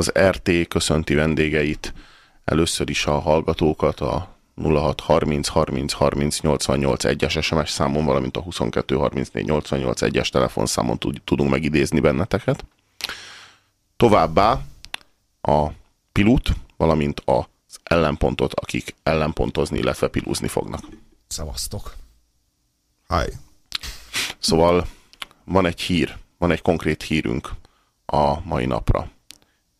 Az RT köszönti vendégeit, először is a hallgatókat, a 06 30 30 30 88 1-es SMS számon, valamint a 22 34 88 1-es telefonszámon tudunk megidézni benneteket. Továbbá a pilut, valamint az ellenpontot, akik ellenpontozni, illetve pilúzni fognak. Szavaztok. Hi. Szóval van egy hír, van egy konkrét hírünk a mai napra.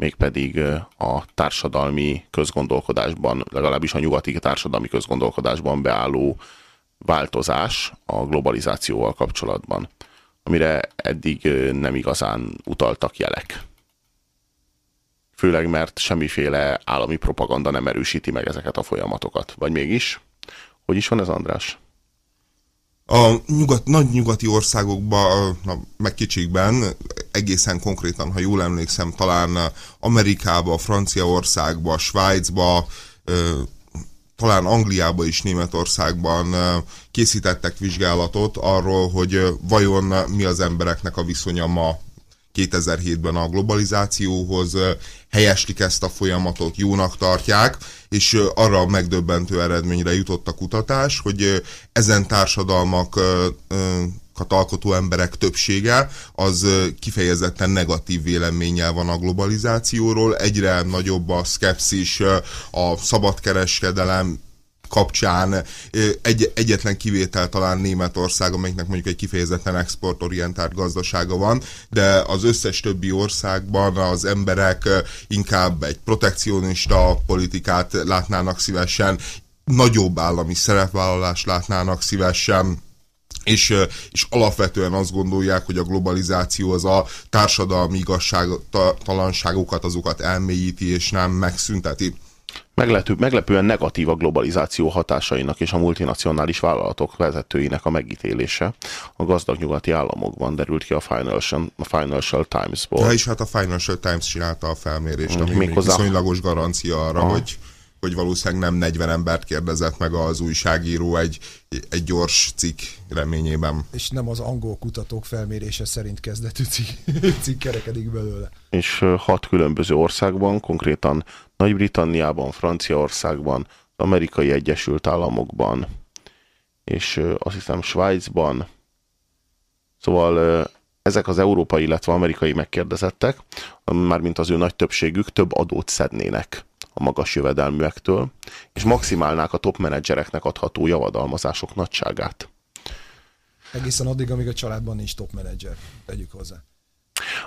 Mégpedig a társadalmi közgondolkodásban, legalábbis a nyugati társadalmi közgondolkodásban beálló változás a globalizációval kapcsolatban, amire eddig nem igazán utaltak jelek. Főleg, mert semmiféle állami propaganda nem erősíti meg ezeket a folyamatokat. Vagy mégis? Hogy is van ez, András? A nyugat, nagy nyugati országokban, meg kicsikben, egészen konkrétan, ha jól emlékszem, talán Amerikába, Franciaországba, Svájcba, talán Angliába is Németországban készítettek vizsgálatot arról, hogy vajon mi az embereknek a viszonya ma 2007-ben a globalizációhoz, helyeslik ezt a folyamatot, jónak tartják, és arra megdöbbentő eredményre jutott a kutatás, hogy ezen társadalmak alkotó emberek többsége az kifejezetten negatív véleménnyel van a globalizációról, egyre nagyobb a szkepszis, a szabadkereskedelem kapcsán egy, egyetlen kivétel talán Németország, amelyiknek mondjuk egy kifejezetten exportorientált gazdasága van, de az összes többi országban az emberek inkább egy protekcionista politikát látnának szívesen, nagyobb állami szerepvállalást látnának szívesen, és, és alapvetően azt gondolják, hogy a globalizáció az a társadalmi igazságtalanságokat, azokat elmélyíti, és nem megszünteti. Meglepő, meglepően negatív a globalizáció hatásainak és a multinacionális vállalatok vezetőinek a megítélése. A gazdag nyugati államokban derült ki a Financial, a Financial Times-ból. Ja, és hát a Financial Times csinálta a felmérést, ami még hozzá... viszonylagos garancia arra, Aha. hogy hogy valószínűleg nem 40 embert kérdezett meg az újságíró egy, egy gyors cikk reményében. És nem az angol kutatók felmérése szerint kezdetű cikk, cikk kerekedik belőle. És hat különböző országban, konkrétan Nagy-Britanniában, Franciaországban, az Amerikai Egyesült Államokban, és azt hiszem Svájcban, szóval ezek az európai, illetve amerikai megkérdezettek, mármint az ő nagy többségük több adót szednének a magas jövedelműektől, és maximálnák a top menedzsereknek adható javadalmazások nagyságát. Egészen addig, amíg a családban nincs top menedzser, tegyük hozzá.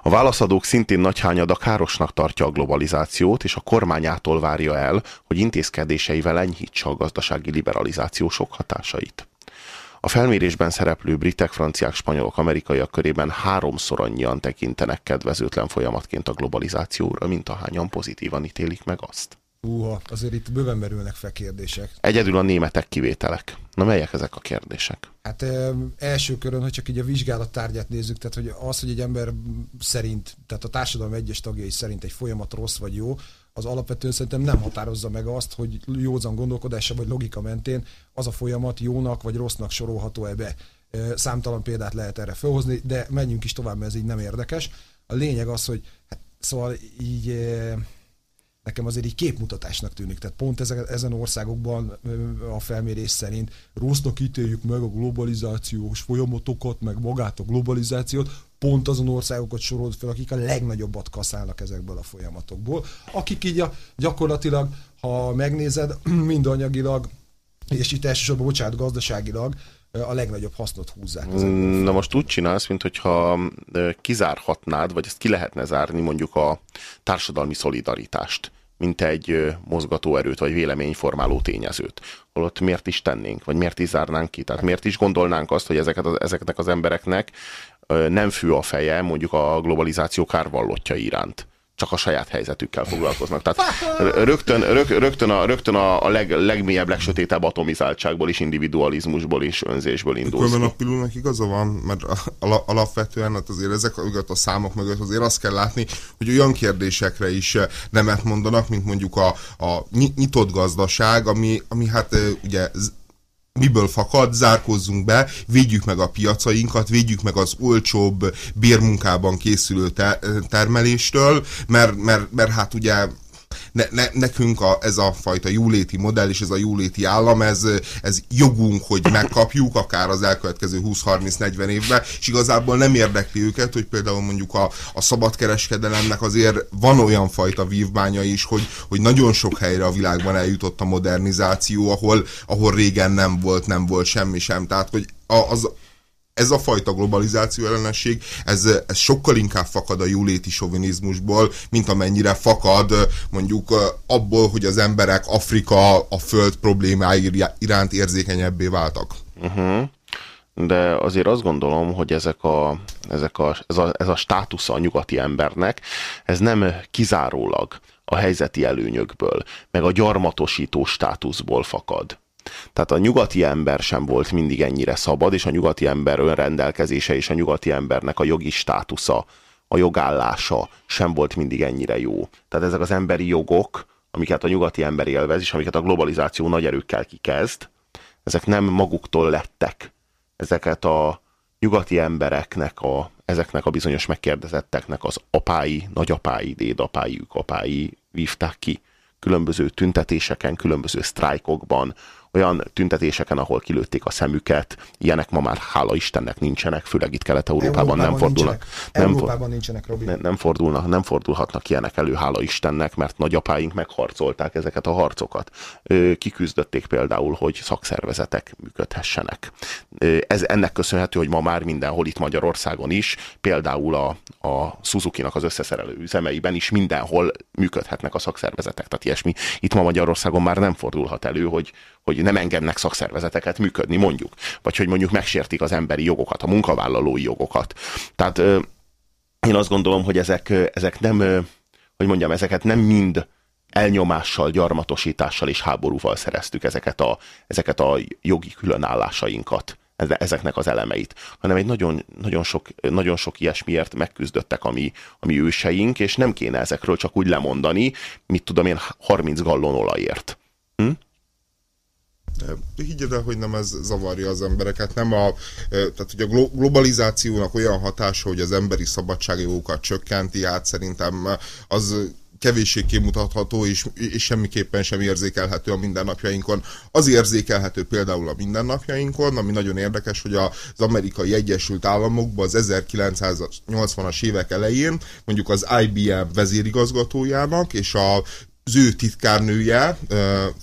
A válaszadók szintén nagy hányada károsnak tartja a globalizációt, és a kormányától várja el, hogy intézkedéseivel enyhítse a gazdasági liberalizáció hatásait. A felmérésben szereplő britek, franciák, spanyolok, amerikaiak körében háromszor annyian tekintenek kedvezőtlen folyamatként a globalizációra, mint ahányan pozitívan ítélik meg azt. Húha, azért itt bőven merülnek fel kérdések. Egyedül a németek kivételek. Na melyek ezek a kérdések? Hát e, első körön, hogy csak így a vizsgálat tárgyát nézzük, tehát hogy az, hogy egy ember szerint, tehát a társadalom egyes tagjai szerint egy folyamat rossz vagy jó, az alapvetően szerintem nem határozza meg azt, hogy józan gondolkodása vagy logika mentén az a folyamat jónak vagy rossznak sorolható ebbe. Számtalan példát lehet erre felhozni, de menjünk is tovább, mert ez így nem érdekes. A lényeg az, hogy hát, szóval így nekem azért így képmutatásnak tűnik. Tehát pont ezek, ezen országokban a felmérés szerint rossznak ítéljük meg a globalizációs folyamatokat, meg magát a globalizációt, pont azon országokat sorolt fel, akik a legnagyobbat kaszálnak ezekből a folyamatokból, akik így a, gyakorlatilag, ha megnézed, mind anyagilag, és itt elsősorban, bocsánat, gazdaságilag, a legnagyobb hasznot húzzák. Na most úgy csinálsz, mintha kizárhatnád, vagy ezt ki lehetne zárni mondjuk a társadalmi szolidaritást, mint egy mozgatóerőt, vagy véleményformáló tényezőt. Holott miért is tennénk, vagy miért is zárnánk ki? Tehát miért is gondolnánk azt, hogy ezeket az, ezeknek az embereknek nem fű a feje mondjuk a globalizáció kárvallottja iránt. Csak a saját helyzetükkel foglalkoznak. Tehát rögtön, rög, rögtön, a, rögtön a, a leg, legmélyebb, legsötétebb atomizáltságból is, individualizmusból is, önzésből indul. Különben a pillanatnak igaza van, mert alapvetően hát azért ezek a számok mögött azért azt kell látni, hogy olyan kérdésekre is nemet mondanak, mint mondjuk a, a nyitott gazdaság, ami, ami hát ugye miből fakad, zárkozzunk be, védjük meg a piacainkat, védjük meg az olcsóbb bérmunkában készülő termeléstől, mert, mert, mert hát ugye ne, ne, nekünk a, ez a fajta jóléti modell és ez a jóléti állam, ez, ez jogunk, hogy megkapjuk, akár az elkövetkező 20-30-40 évben, és igazából nem érdekli őket, hogy például mondjuk a, a szabadkereskedelemnek azért van olyan fajta vívmánya is, hogy, hogy nagyon sok helyre a világban eljutott a modernizáció, ahol, ahol régen nem volt, nem volt semmi sem. Tehát, hogy az, ez a fajta globalizáció ellenesség, ez, ez sokkal inkább fakad a jóléti sovinizmusból, mint amennyire fakad mondjuk abból, hogy az emberek Afrika a föld problémái iránt érzékenyebbé váltak. Uh-huh. De azért azt gondolom, hogy ezek a, ezek a, ez, a, ez a státusza a nyugati embernek, ez nem kizárólag a helyzeti előnyökből, meg a gyarmatosító státuszból fakad tehát a nyugati ember sem volt mindig ennyire szabad, és a nyugati ember önrendelkezése és a nyugati embernek a jogi státusza, a jogállása sem volt mindig ennyire jó. Tehát ezek az emberi jogok, amiket a nyugati ember élvez, és amiket a globalizáció nagy erőkkel kikezd, ezek nem maguktól lettek. Ezeket a nyugati embereknek, a, ezeknek a bizonyos megkérdezetteknek az apái, nagyapái, dédapái, apái vívták ki különböző tüntetéseken, különböző sztrájkokban, olyan tüntetéseken, ahol kilőtték a szemüket, ilyenek ma már hála Istennek nincsenek, főleg itt Kelet-Európában nem fordulnak. Nincsenek. Nem, Európában nincsenek, Robi. Nem, nem, fordulnak, nem fordulhatnak ilyenek elő, hála Istennek, mert nagyapáink megharcolták ezeket a harcokat. Kiküzdötték például, hogy szakszervezetek működhessenek. Ez ennek köszönhető, hogy ma már mindenhol itt Magyarországon is, például a, a Suzuki-nak az összeszerelő üzemeiben is mindenhol működhetnek a szakszervezetek. Tehát ilyesmi itt ma Magyarországon már nem fordulhat elő, hogy, hogy nem engednek szakszervezeteket működni, mondjuk. Vagy hogy mondjuk megsértik az emberi jogokat, a munkavállalói jogokat. Tehát én azt gondolom, hogy ezek, ezek nem, hogy mondjam, ezeket nem mind elnyomással, gyarmatosítással és háborúval szereztük ezeket a, ezeket a jogi különállásainkat ezeknek az elemeit, hanem egy nagyon, nagyon, sok, nagyon sok ilyesmiért megküzdöttek a mi, a mi őseink, és nem kéne ezekről csak úgy lemondani, mit tudom én, 30 gallon olajért. Hm? Higgyed el, hogy nem ez zavarja az embereket, nem a, tehát hogy a globalizációnak olyan hatása, hogy az emberi szabadságjogokat csökkenti, hát szerintem az kevéssé kimutatható, és, és semmiképpen sem érzékelhető a mindennapjainkon. Az érzékelhető például a mindennapjainkon, ami nagyon érdekes, hogy az amerikai Egyesült Államokban az 1980-as évek elején mondjuk az IBM vezérigazgatójának és a az ő titkárnője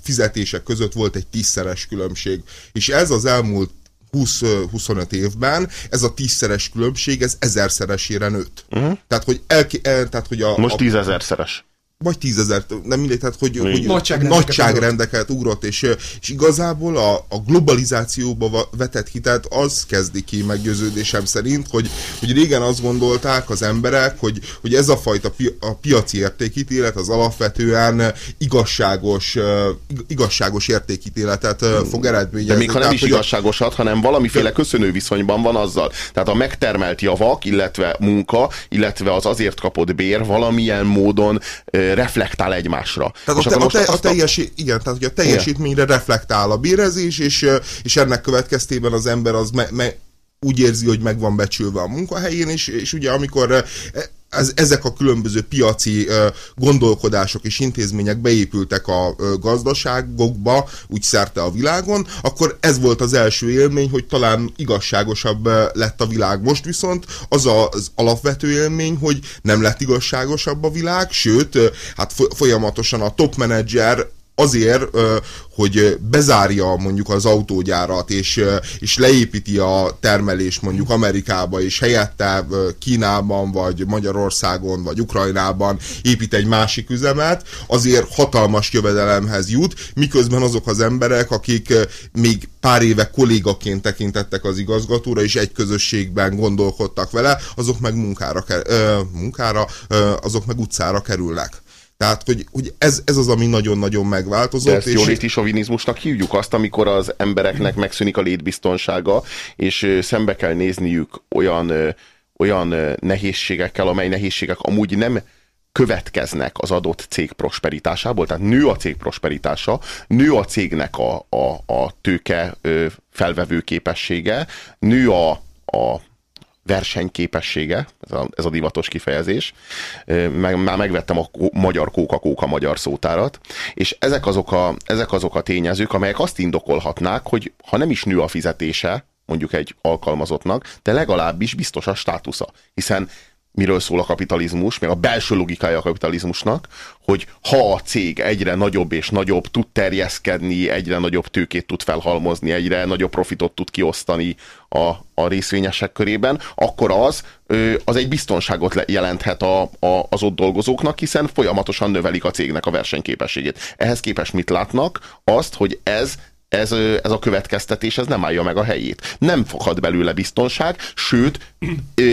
fizetések között volt egy tízszeres különbség. És ez az elmúlt 20-25 évben ez a tízszeres különbség, ez ezerszeresére nőtt. Uh-huh. Tehát, hogy, el, el, tehát, hogy a... Most tízezerszeres vagy tízezer, nem mindegy, tehát hogy, hogy nagyságrendeket, nagyságrendeket ugrott, és, és igazából a, a globalizációba vetett hitet az kezdi ki meggyőződésem szerint, hogy, hogy régen azt gondolták az emberek, hogy, hogy ez a fajta pi, a piaci értékítélet az alapvetően igazságos, igazságos értékítéletet fog eredményezni. De még ha nem tehát, is igazságosat, hanem valamiféle köszönő viszonyban van azzal. Tehát a megtermelt javak, illetve munka, illetve az azért kapott bér valamilyen módon reflektál egymásra. Tehát és a, te, a, te, a, teljesít, igen, tehát hogy a teljesítményre igen. reflektál a bérezés, és, és ennek következtében az ember az me, me, úgy érzi, hogy meg van becsülve a munkahelyén, és, és ugye amikor ez, ezek a különböző piaci gondolkodások és intézmények beépültek a gazdaságokba, úgy szerte a világon, akkor ez volt az első élmény, hogy talán igazságosabb lett a világ. Most viszont az az alapvető élmény, hogy nem lett igazságosabb a világ, sőt, hát folyamatosan a top menedzser azért, hogy bezárja mondjuk az autógyárat, és, és leépíti a termelést mondjuk Amerikába, és helyette Kínában, vagy Magyarországon, vagy Ukrajnában épít egy másik üzemet, azért hatalmas jövedelemhez jut, miközben azok az emberek, akik még pár éve kollégaként tekintettek az igazgatóra, és egy közösségben gondolkodtak vele, azok meg munkára, munkára azok meg utcára kerülnek. Tehát, hogy, hogy ez, ez az, ami nagyon-nagyon megváltozott. De ezt és jóléti sovinizmusnak hívjuk azt, amikor az embereknek megszűnik a létbiztonsága, és szembe kell nézniük olyan, olyan nehézségekkel, amely nehézségek amúgy nem következnek az adott cég prosperitásából, tehát nő a cég prosperitása, nő a cégnek a, a, a tőke felvevő képessége, nő a, a versenyképessége, ez a, ez a divatos kifejezés, meg, már megvettem a magyar kóka-kóka magyar szótárat, és ezek azok, a, ezek azok a tényezők, amelyek azt indokolhatnák, hogy ha nem is nő a fizetése, mondjuk egy alkalmazottnak, de legalábbis biztos a státusza. Hiszen miről szól a kapitalizmus, meg a belső logikája a kapitalizmusnak, hogy ha a cég egyre nagyobb és nagyobb tud terjeszkedni, egyre nagyobb tőkét tud felhalmozni, egyre nagyobb profitot tud kiosztani a, a részvényesek körében, akkor az, az egy biztonságot jelenthet a, a, az ott dolgozóknak, hiszen folyamatosan növelik a cégnek a versenyképességét. Ehhez képest mit látnak? Azt, hogy ez ez, ez a következtetés ez nem állja meg a helyét. Nem fakad belőle biztonság, sőt,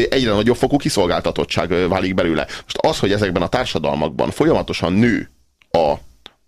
egyre nagyobb fokú kiszolgáltatottság válik belőle. Most az, hogy ezekben a társadalmakban folyamatosan nő a,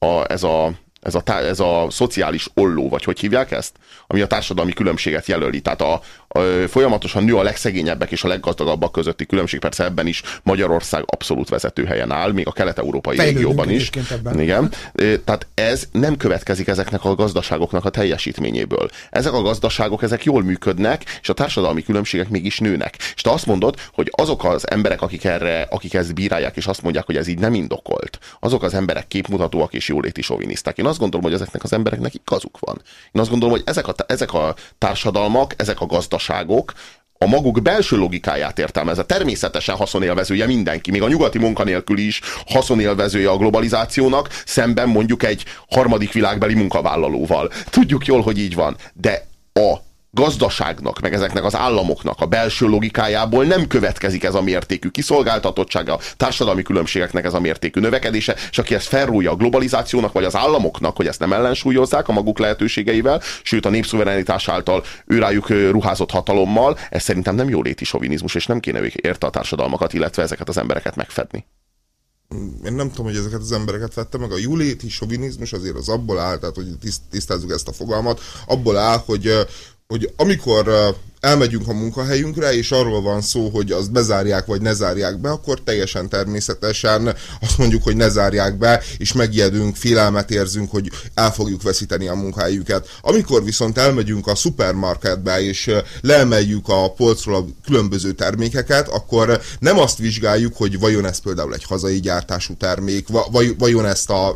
a, ez a ez a, ez a szociális olló, vagy hogy hívják ezt? Ami a társadalmi különbséget jelöli. Tehát a, a, folyamatosan nő a legszegényebbek és a leggazdagabbak közötti különbség. Persze ebben is Magyarország abszolút vezető helyen áll, még a kelet-európai régióban is. Ebben. Igen. Tehát ez nem következik ezeknek a gazdaságoknak a teljesítményéből. Ezek a gazdaságok, ezek jól működnek, és a társadalmi különbségek mégis nőnek. És te azt mondod, hogy azok az emberek, akik erre, akik ezt bírálják, és azt mondják, hogy ez így nem indokolt, azok az emberek képmutatóak és jóléti soviniszták. Én azt gondolom, hogy ezeknek az embereknek igazuk van. Én azt gondolom, hogy ezek a, ezek a társadalmak, ezek a gazdaságok a maguk belső logikáját értelmezve. Természetesen haszonélvezője mindenki, még a nyugati munkanélkül is haszonélvezője a globalizációnak, szemben mondjuk egy harmadik világbeli munkavállalóval. Tudjuk jól, hogy így van, de a gazdaságnak, meg ezeknek az államoknak a belső logikájából nem következik ez a mértékű kiszolgáltatottsága, társadalmi különbségeknek ez a mértékű növekedése, és aki ezt felrújja a globalizációnak, vagy az államoknak, hogy ezt nem ellensúlyozzák a maguk lehetőségeivel, sőt a népszuverenitás által őrájuk ruházott hatalommal, ez szerintem nem jóléti sovinizmus, és nem kéne érte a társadalmakat, illetve ezeket az embereket megfedni én nem tudom, hogy ezeket az embereket vette meg. A jóléti sovinizmus azért az abból áll, tehát hogy tisztázzuk ezt a fogalmat, abból áll, hogy, hogy amikor elmegyünk a munkahelyünkre, és arról van szó, hogy azt bezárják, vagy ne zárják be, akkor teljesen természetesen azt mondjuk, hogy ne zárják be, és megijedünk, félelmet érzünk, hogy el fogjuk veszíteni a munkahelyüket. Amikor viszont elmegyünk a szupermarketbe, és leemeljük a polcról a különböző termékeket, akkor nem azt vizsgáljuk, hogy vajon ez például egy hazai gyártású termék, vajon ezt a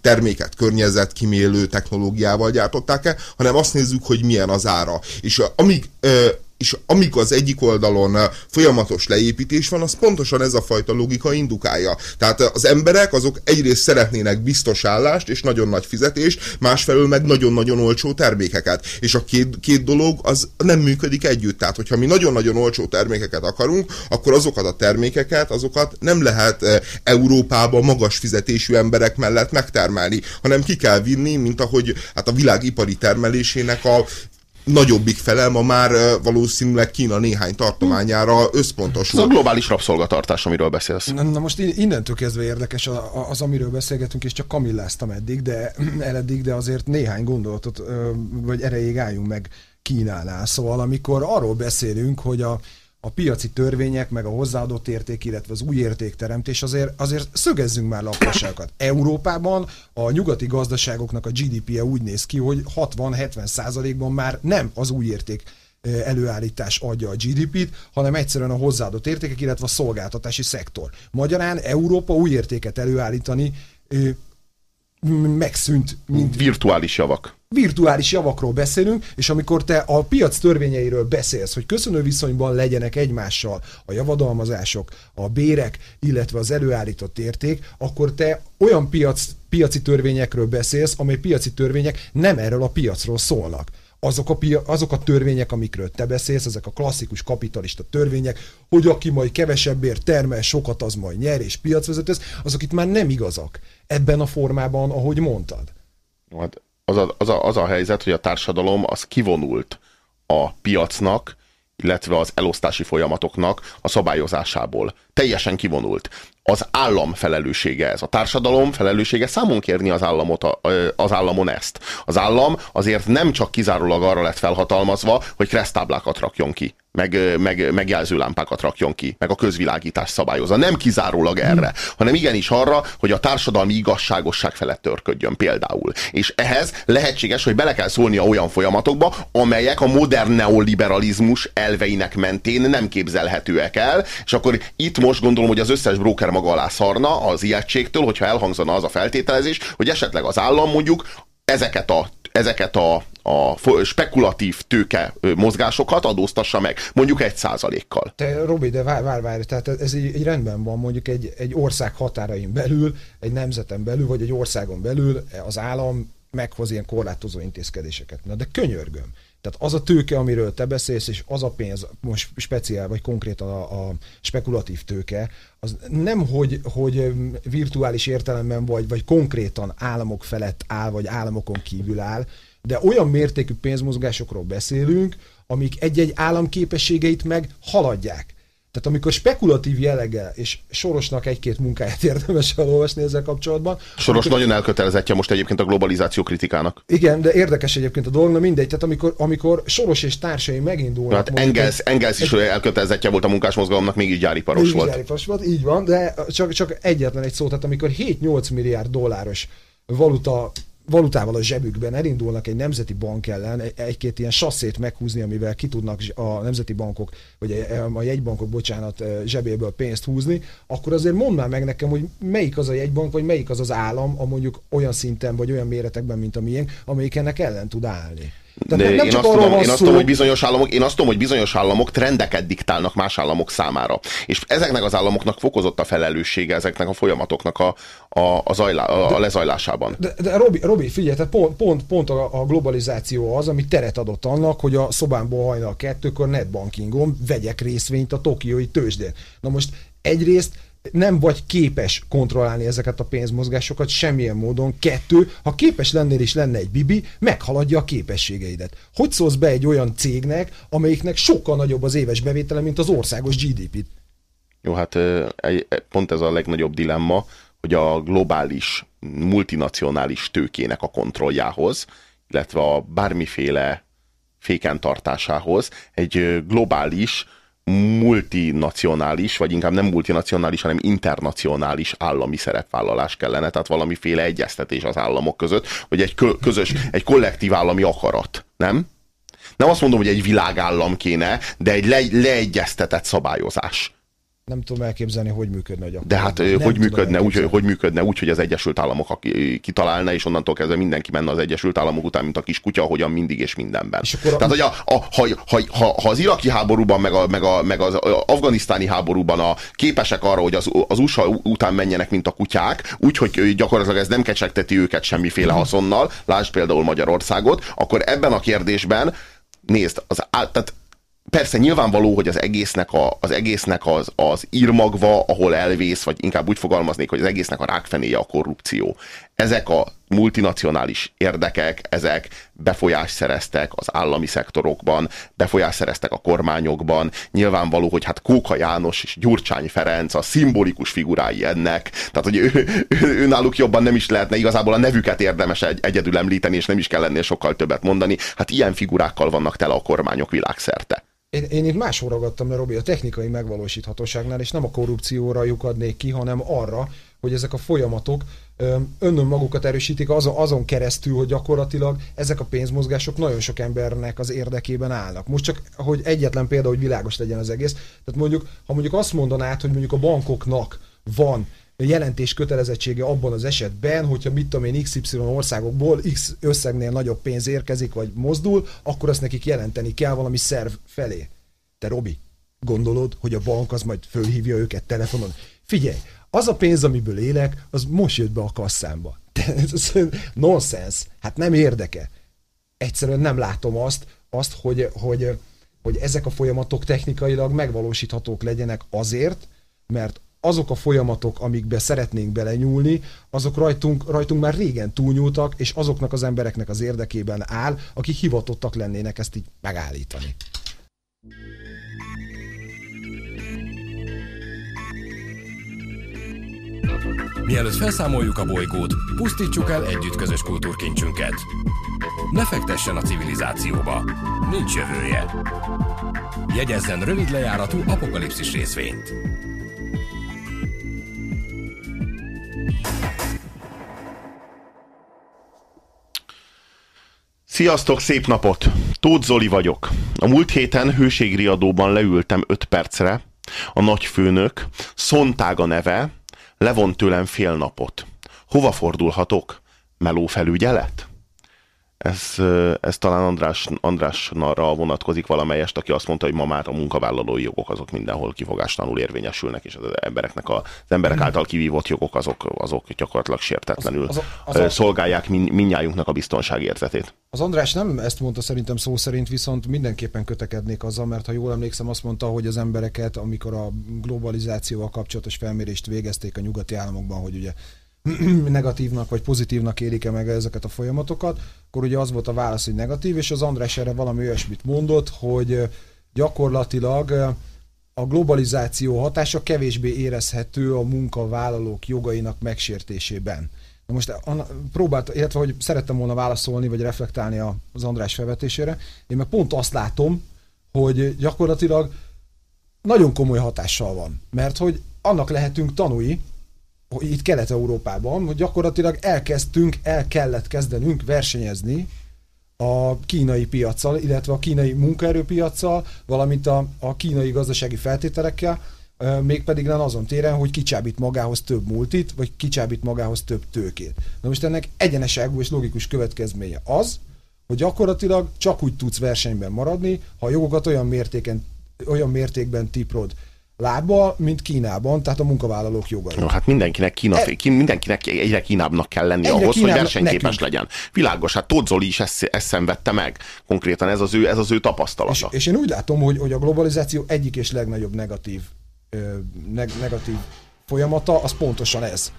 terméket környezetkímélő technológiával gyártották-e, hanem azt nézzük, hogy milyen az ára. És amíg és amikor az egyik oldalon folyamatos leépítés van, az pontosan ez a fajta logika indukálja. Tehát az emberek azok egyrészt szeretnének biztos állást és nagyon nagy fizetést, másfelől meg nagyon-nagyon olcsó termékeket. És a két, két dolog az nem működik együtt. Tehát, hogyha mi nagyon-nagyon olcsó termékeket akarunk, akkor azokat a termékeket, azokat nem lehet Európába magas fizetésű emberek mellett megtermelni, hanem ki kell vinni, mint ahogy hát a világ ipari termelésének a nagyobbik fele ma már valószínűleg Kína néhány tartományára összpontosul. Ez a globális rabszolgatartás, amiről beszélsz. Na, na most innentől kezdve érdekes az, amiről beszélgetünk, és csak kamilláztam eddig, de eleddig, de azért néhány gondolatot, vagy erejéig álljunk meg Kínánál. Szóval amikor arról beszélünk, hogy a, a piaci törvények, meg a hozzáadott érték, illetve az új értékteremtés, azért, azért szögezzünk már laposságokat. Európában a nyugati gazdaságoknak a GDP-je úgy néz ki, hogy 60-70 százalékban már nem az új érték előállítás adja a GDP-t, hanem egyszerűen a hozzáadott értékek, illetve a szolgáltatási szektor. Magyarán Európa új értéket előállítani megszűnt, mint Virtuális javak. virtuális javakról beszélünk, és amikor te a piac törvényeiről beszélsz, hogy köszönő viszonyban legyenek egymással a javadalmazások, a bérek, illetve az előállított érték, akkor te olyan piac, piaci törvényekről beszélsz, amely piaci törvények nem erről a piacról szólnak. Azok a, azok a törvények, amikről te beszélsz, ezek a klasszikus kapitalista törvények, hogy aki majd kevesebbért termel, sokat az majd nyer és piacvezető, azok itt már nem igazak ebben a formában, ahogy mondtad. Hát az, a, az, a, az a helyzet, hogy a társadalom az kivonult a piacnak, illetve az elosztási folyamatoknak a szabályozásából. Teljesen kivonult. Az állam felelőssége ez. A társadalom felelőssége számon kérni az, államot, az államon ezt. Az állam azért nem csak kizárólag arra lett felhatalmazva, hogy kresztáblákat rakjon ki, meg, meg, meg jelzőlámpákat rakjon ki, meg a közvilágítást szabályozza. Nem kizárólag erre, hanem igenis arra, hogy a társadalmi igazságosság felett törködjön például. És ehhez lehetséges, hogy bele kell szólnia olyan folyamatokba, amelyek a modern neoliberalizmus elveinek mentén nem képzelhetőek el, és akkor itt most gondolom, hogy az összes broker maga alá szarna az ijegységtől, hogyha elhangzana az a feltételezés, hogy esetleg az állam mondjuk ezeket a ezeket a, a spekulatív tőke mozgásokat adóztassa meg, mondjuk egy százalékkal. Te, Robi, de várj, várj, várj, tehát ez egy, egy rendben van, mondjuk egy, egy ország határain belül, egy nemzeten belül, vagy egy országon belül az állam meghoz ilyen korlátozó intézkedéseket. Na de könyörgöm. Tehát az a tőke, amiről te beszélsz, és az a pénz, most speciál, vagy konkrétan a, a spekulatív tőke, az nem, hogy, hogy virtuális értelemben vagy, vagy konkrétan államok felett áll, vagy államokon kívül áll, de olyan mértékű pénzmozgásokról beszélünk, amik egy-egy állam képességeit meg haladják. Tehát amikor spekulatív jelleggel, és Sorosnak egy-két munkáját érdemes elolvasni ezzel kapcsolatban. Soros amikor, nagyon elkötelezettje most egyébként a globalizáció kritikának. Igen, de érdekes egyébként a dolog, na mindegy, tehát amikor, amikor Soros és társai megindulnak... Hát mondjuk Engels, egy- Engels is elkötelezettje volt a munkásmozgalomnak, mégis gyáriparos Mégis volt. gyáriparos volt, így van, de csak, csak egyetlen egy szó, tehát amikor 7-8 milliárd dolláros valuta valutával a zsebükben elindulnak egy nemzeti bank ellen egy- egy-két ilyen sasszét meghúzni, amivel ki tudnak a nemzeti bankok, vagy a jegybankok, bocsánat, zsebéből pénzt húzni, akkor azért mondd már meg nekem, hogy melyik az a jegybank, vagy melyik az az állam, a mondjuk olyan szinten, vagy olyan méretekben, mint a miénk, amelyik ennek ellen tud állni. De nem, nem én, azt tudom, én azt tudom, hogy bizonyos államok, én azt tudom, hogy bizonyos államok trendeket diktálnak más államok számára. És ezeknek az államoknak fokozott a felelőssége ezeknek a folyamatoknak a, a, a, zajlá, a, a lezajlásában. De, de Robi, Robi, figyelj, tehát pont, pont, pont a, a globalizáció az, ami teret adott annak, hogy a szobámból hajnal kettőkor netbankingon vegyek részvényt a tokiói tőzsdén. Na most egyrészt nem vagy képes kontrollálni ezeket a pénzmozgásokat semmilyen módon. Kettő, ha képes lennél és lenne egy bibi, meghaladja a képességeidet. Hogy szólsz be egy olyan cégnek, amelyiknek sokkal nagyobb az éves bevétele, mint az országos GDP-t? Jó, hát pont ez a legnagyobb dilemma, hogy a globális, multinacionális tőkének a kontrolljához, illetve a bármiféle féken tartásához egy globális, multinacionális, vagy inkább nem multinacionális, hanem internacionális állami szerepvállalás kellene, tehát valamiféle egyeztetés az államok között, hogy egy kö- közös, egy kollektív állami akarat, nem? Nem azt mondom, hogy egy világállam kéne, de egy le- leegyeztetett szabályozás. Nem tudom elképzelni, hogy működne a De hát Nem hogy működne, úgy, hogy működne úgy, hogy az Egyesült Államok kitalálna, és onnantól kezdve mindenki menne az Egyesült Államok után, mint a kis kutya, ahogyan mindig és mindenben. És akkor a- Tehát, hogy a, a, ha, ha, ha, ha, az iraki háborúban, meg, a, meg, a, meg az afganisztáni háborúban a képesek arra, hogy az, az USA után menjenek, mint a kutyák, úgyhogy gyakorlatilag ez nem kecsegteti őket semmiféle haszonnal, lásd például Magyarországot, akkor ebben a kérdésben nézd, az, á- tehát Persze nyilvánvaló, hogy az egésznek, a, az, egésznek az, az írmagva, ahol elvész, vagy inkább úgy fogalmaznék, hogy az egésznek a rákfenéje a korrupció. Ezek a multinacionális érdekek, ezek befolyást szereztek az állami szektorokban, befolyást szereztek a kormányokban. Nyilvánvaló, hogy hát Kóka János és Gyurcsány Ferenc a szimbolikus figurái ennek. Tehát, hogy ő, ő, ő náluk jobban nem is lehetne, igazából a nevüket érdemes egy, egyedül említeni, és nem is kell ennél sokkal többet mondani. Hát ilyen figurákkal vannak tele a kormányok világszerte. Én, én itt máshol ragadtam le, Robi, a technikai megvalósíthatóságnál, és nem a korrupcióra lyukadnék ki, hanem arra, hogy ezek a folyamatok öm, önnön magukat erősítik azon, azon keresztül, hogy gyakorlatilag ezek a pénzmozgások nagyon sok embernek az érdekében állnak. Most csak, hogy egyetlen példa, hogy világos legyen az egész. Tehát mondjuk, ha mondjuk azt mondanád, hogy mondjuk a bankoknak van jelentés kötelezettsége abban az esetben, hogyha mit tudom én XY országokból X összegnél nagyobb pénz érkezik, vagy mozdul, akkor azt nekik jelenteni kell valami szerv felé. Te Robi, gondolod, hogy a bank az majd fölhívja őket telefonon? Figyelj, az a pénz, amiből élek, az most jött be a kasszámba. nonsense. Hát nem érdeke. Egyszerűen nem látom azt, azt hogy, hogy, hogy ezek a folyamatok technikailag megvalósíthatók legyenek azért, mert azok a folyamatok, amikbe szeretnénk belenyúlni, azok rajtunk, rajtunk már régen túlnyúltak, és azoknak az embereknek az érdekében áll, akik hivatottak lennének ezt így megállítani. Mielőtt felszámoljuk a bolygót, pusztítsuk el együtt közös kultúrkincsünket. Ne fektessen a civilizációba. Nincs jövője. Jegyezzen rövid lejáratú apokalipszis részvényt. Sziasztok, szép napot! Tóth Zoli vagyok. A múlt héten hőségriadóban leültem 5 percre. A nagyfőnök, Szontága neve, levont tőlem fél napot. Hova fordulhatok? Meló felügyelet? Ez, ez talán András, András narra vonatkozik valamelyest, aki azt mondta, hogy ma már a munkavállalói jogok azok mindenhol kifogástanul érvényesülnek, és az embereknek a, az emberek által kivívott jogok azok, azok gyakorlatilag sértetlenül az, az, az, az szolgálják min, minnyájunknak a biztonságérzetét. Az András nem ezt mondta szerintem szó szerint, viszont mindenképpen kötekednék azzal, mert ha jól emlékszem, azt mondta, hogy az embereket, amikor a globalizációval kapcsolatos felmérést végezték a nyugati államokban, hogy ugye negatívnak vagy pozitívnak élik-e meg ezeket a folyamatokat, akkor ugye az volt a válasz, hogy negatív, és az András erre valami olyasmit mondott, hogy gyakorlatilag a globalizáció hatása kevésbé érezhető a munkavállalók jogainak megsértésében. Most próbált, illetve hogy szerettem volna válaszolni, vagy reflektálni az András felvetésére, én meg pont azt látom, hogy gyakorlatilag nagyon komoly hatással van. Mert hogy annak lehetünk tanúi, itt Kelet-Európában, hogy gyakorlatilag elkezdtünk, el kellett kezdenünk versenyezni a kínai piaccal, illetve a kínai munkaerőpiaccal, valamint a, a kínai gazdasági feltételekkel, mégpedig nem azon téren, hogy kicsábít magához több multit, vagy kicsábít magához több tőkét. Na most ennek egyeneságú és logikus következménye az, hogy gyakorlatilag csak úgy tudsz versenyben maradni, ha a jogokat olyan, mértéken, olyan mértékben tiprod lába, mint Kínában, tehát a munkavállalók jogai. No, hát mindenkinek, Kína, e... mindenkinek egyre kínábbnak kell lenni egyre ahhoz, hogy versenyképes nekünk. legyen. Világos, hát Tóth Zoli is ezt, ezt szenvedte meg. Konkrétan ez az ő, ez az ő tapasztalata. És, és én úgy látom, hogy, hogy a globalizáció egyik és legnagyobb negatív, neg, negatív folyamata, az pontosan ez.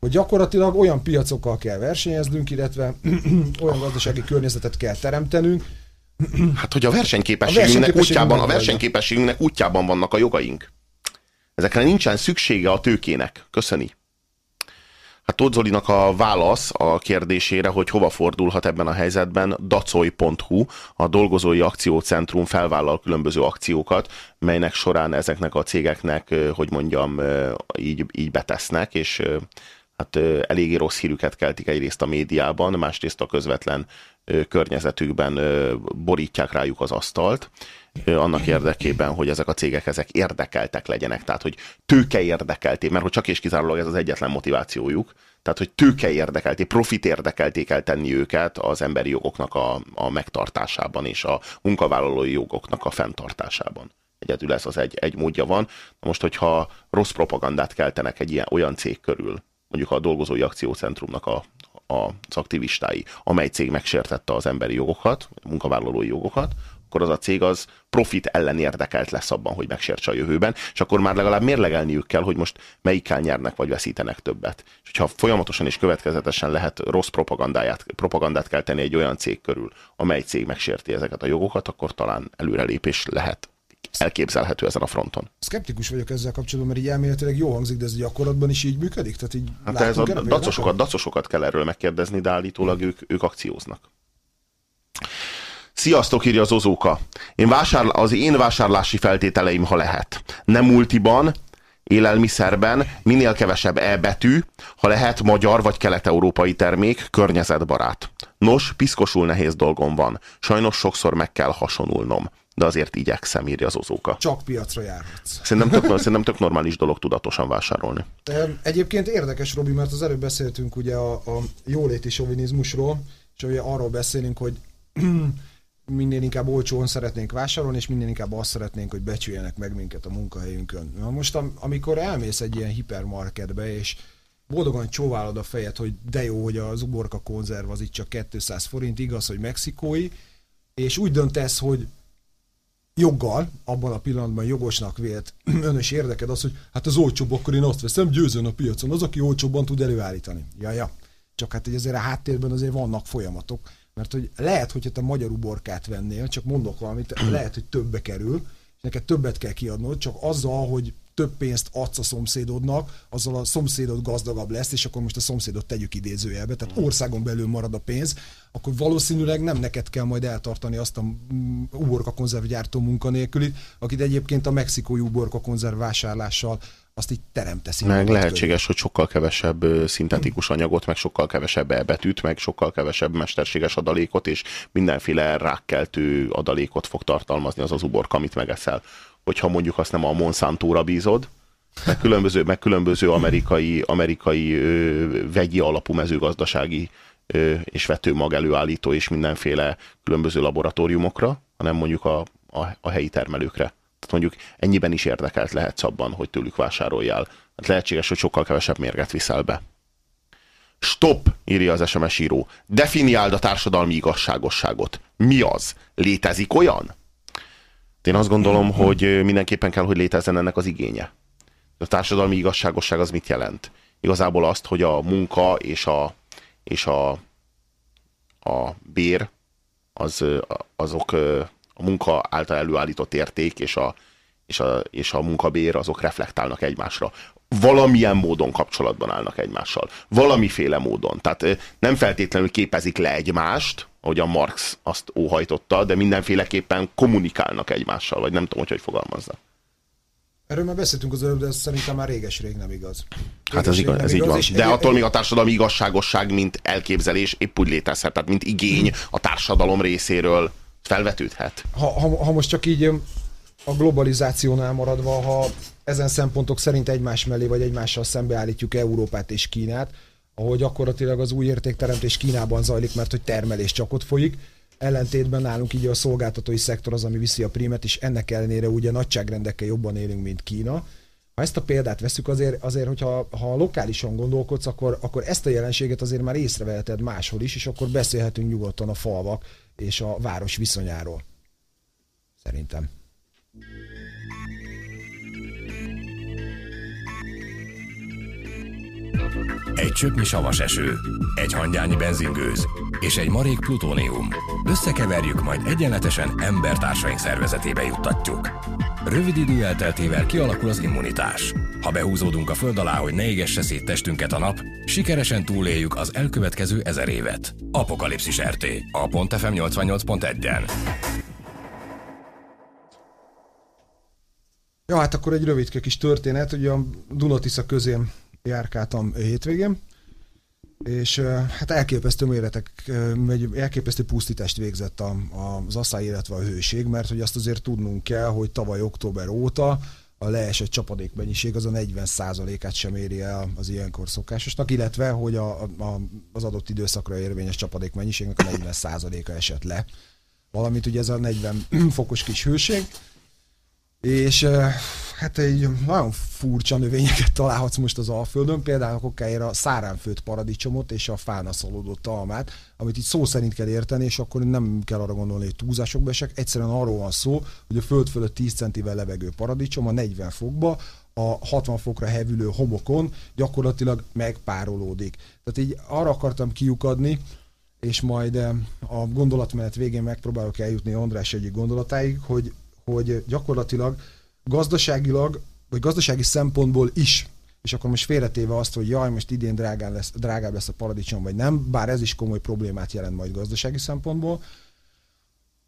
Hogy gyakorlatilag olyan piacokkal kell versenyeznünk, illetve olyan gazdasági környezetet kell teremtenünk, Hát, hogy a versenyképességünknek, a útjában, a versenyképességünknek útjában vannak a jogaink. Ezekre nincsen szüksége a tőkének. Köszöni. Hát Tóth Zolinak a válasz a kérdésére, hogy hova fordulhat ebben a helyzetben, dacoy.hu, a Dolgozói Akciócentrum felvállal különböző akciókat, melynek során ezeknek a cégeknek, hogy mondjam, így, így betesznek, és hát eléggé rossz hírüket keltik egyrészt a médiában, másrészt a közvetlen környezetükben borítják rájuk az asztalt, annak érdekében, hogy ezek a cégek ezek érdekeltek legyenek, tehát hogy tőke érdekelték, mert hogy csak és kizárólag ez az egyetlen motivációjuk, tehát hogy tőke érdekelték, profit érdekelték el tenni őket az emberi jogoknak a, a megtartásában és a munkavállalói jogoknak a fenntartásában. Egyedül ez az egy, egy módja van. Most, hogyha rossz propagandát keltenek egy ilyen, olyan cég körül, mondjuk a dolgozói akciócentrumnak a, az aktivistái, amely cég megsértette az emberi jogokat, munkavállalói jogokat, akkor az a cég az profit ellen érdekelt lesz abban, hogy megsértse a jövőben, és akkor már legalább mérlegelniük kell, hogy most melyikkel nyernek vagy veszítenek többet. És hogyha folyamatosan és következetesen lehet rossz propagandáját, propagandát kell tenni egy olyan cég körül, amely cég megsérti ezeket a jogokat, akkor talán előrelépés lehet elképzelhető ezen a fronton. Skeptikus vagyok ezzel kapcsolatban, mert így elméletileg jó hangzik, de ez gyakorlatban is így működik? Tehát így hát ez a dacosokat, dacosokat kell erről megkérdezni, de állítólag ők, ők akcióznak. Sziasztok, írja az Ozóka. Én vásárl- az én vásárlási feltételeim, ha lehet. Nem multiban, élelmiszerben minél kevesebb E betű, ha lehet magyar vagy kelet-európai termék, környezetbarát. Nos, piszkosul nehéz dolgom van. Sajnos sokszor meg kell hasonulnom. De azért igyekszem, írja az ozóka. Csak piacra járhatsz. Szerintem tök, szerintem tök normális dolog tudatosan vásárolni. Egyébként érdekes, Robi, mert az előbb beszéltünk ugye a, a jóléti sovinizmusról, és ugye arról beszélünk, hogy minél inkább olcsón szeretnénk vásárolni, és minél inkább azt szeretnénk, hogy becsüljenek meg minket a munkahelyünkön. Na most, amikor elmész egy ilyen hipermarketbe, és boldogan csóválod a fejed, hogy de jó, hogy az uborka konzerv az itt csak 200 forint, igaz, hogy mexikói, és úgy döntesz, hogy joggal, abban a pillanatban jogosnak vélt önös érdeked az, hogy hát az olcsóbb, akkor én azt veszem, győzön a piacon, az, aki olcsóbban tud előállítani. Ja, ja. Csak hát hogy azért a háttérben azért vannak folyamatok, mert hogy lehet, hogy te magyar uborkát vennél, csak mondok valamit, lehet, hogy többe kerül, és neked többet kell kiadnod, csak azzal, hogy több pénzt adsz a szomszédodnak, azzal a szomszédod gazdagabb lesz, és akkor most a szomszédot tegyük idézőjelbe, tehát országon belül marad a pénz, akkor valószínűleg nem neked kell majd eltartani azt a mm, uborka konzervgyártó munkanélkülit, akit egyébként a mexikói uborka konzerv vásárlással azt így teremteszi. Meg lehetséges, körül. hogy sokkal kevesebb szintetikus anyagot, meg sokkal kevesebb elbetűt, meg sokkal kevesebb mesterséges adalékot, és mindenféle rákkeltő adalékot fog tartalmazni az az uborka, amit megeszel hogyha mondjuk azt nem a Monsanto-ra bízod, meg különböző, meg különböző amerikai, amerikai ö, vegyi alapú mezőgazdasági ö, és vetőmag előállító és mindenféle különböző laboratóriumokra, hanem mondjuk a, a, a helyi termelőkre. Tehát mondjuk ennyiben is érdekelt lehetsz abban, hogy tőlük vásároljál. Hát lehetséges, hogy sokkal kevesebb mérget viszel be. Stop, írja az SMS író. Definiáld a társadalmi igazságosságot. Mi az? Létezik olyan? Én azt gondolom, hogy mindenképpen kell, hogy létezzen ennek az igénye. A társadalmi igazságosság az mit jelent? Igazából azt, hogy a munka és a, és a, a bér, az, azok a munka által előállított érték és a, és a, és a munkabér azok reflektálnak egymásra. Valamilyen módon kapcsolatban állnak egymással. Valamiféle módon. Tehát nem feltétlenül képezik le egymást, ahogy a Marx azt óhajtotta, de mindenféleképpen kommunikálnak egymással, vagy nem tudom, hogy hogy fogalmazza. Erről már beszéltünk az előbb, de ez szerintem már réges-rég nem igaz. Hát ez, igaz, ez így van. De attól még a társadalmi igazságosság, mint elképzelés épp úgy létezhet, tehát mint igény a társadalom részéről felvetődhet. Ha, ha, ha most csak így a globalizációnál maradva, ha ezen szempontok szerint egymás mellé vagy egymással szembeállítjuk Európát és Kínát, ahol gyakorlatilag az új értékteremtés Kínában zajlik, mert hogy termelés csak ott folyik, ellentétben nálunk így a szolgáltatói szektor az, ami viszi a primet, és ennek ellenére ugye nagyságrendekkel jobban élünk, mint Kína. Ha ezt a példát veszük, azért, azért hogyha ha lokálisan gondolkodsz, akkor, akkor ezt a jelenséget azért már észreveheted máshol is, és akkor beszélhetünk nyugodtan a falvak és a város viszonyáról. Szerintem. Egy csöpnyi savas eső, egy hangyányi benzingőz és egy marék plutónium. Összekeverjük, majd egyenletesen embertársaink szervezetébe juttatjuk. Rövid idő elteltével kialakul az immunitás. Ha behúzódunk a föld alá, hogy ne égesse szét testünket a nap, sikeresen túléljük az elkövetkező ezer évet. Apokalipszis RT. A .fm 88.1-en. Ja, hát akkor egy rövid kis történet. Ugye a Dunatisza közén járkáltam hétvégén, és hát elképesztő méretek, egy elképesztő pusztítást végzett a, az asszály, illetve a hőség, mert hogy azt azért tudnunk kell, hogy tavaly október óta a leesett csapadékmennyiség az a 40%-át sem éri el az ilyenkor szokásosnak, illetve hogy a, a, az adott időszakra érvényes csapadékmennyiségnek a 40%-a esett le. Valamint ugye ez a 40 fokos kis hőség, és hát egy nagyon furcsa növényeket találhatsz most az Alföldön, például kokáért a száránfőtt paradicsomot és a fánaszalódott almát, amit itt szó szerint kell érteni, és akkor nem kell arra gondolni, hogy túlzásokba esek, egyszerűen arról van szó, hogy a föld fölött 10 centivel levegő paradicsom a 40 fokba, a 60 fokra hevülő homokon gyakorlatilag megpárolódik. Tehát így arra akartam kiukadni, és majd a gondolatmenet végén megpróbálok eljutni András egyik gondolatáig, hogy hogy gyakorlatilag gazdaságilag, vagy gazdasági szempontból is, és akkor most félretéve azt, hogy jaj, most idén drágán lesz, drágább lesz a paradicsom, vagy nem, bár ez is komoly problémát jelent majd gazdasági szempontból,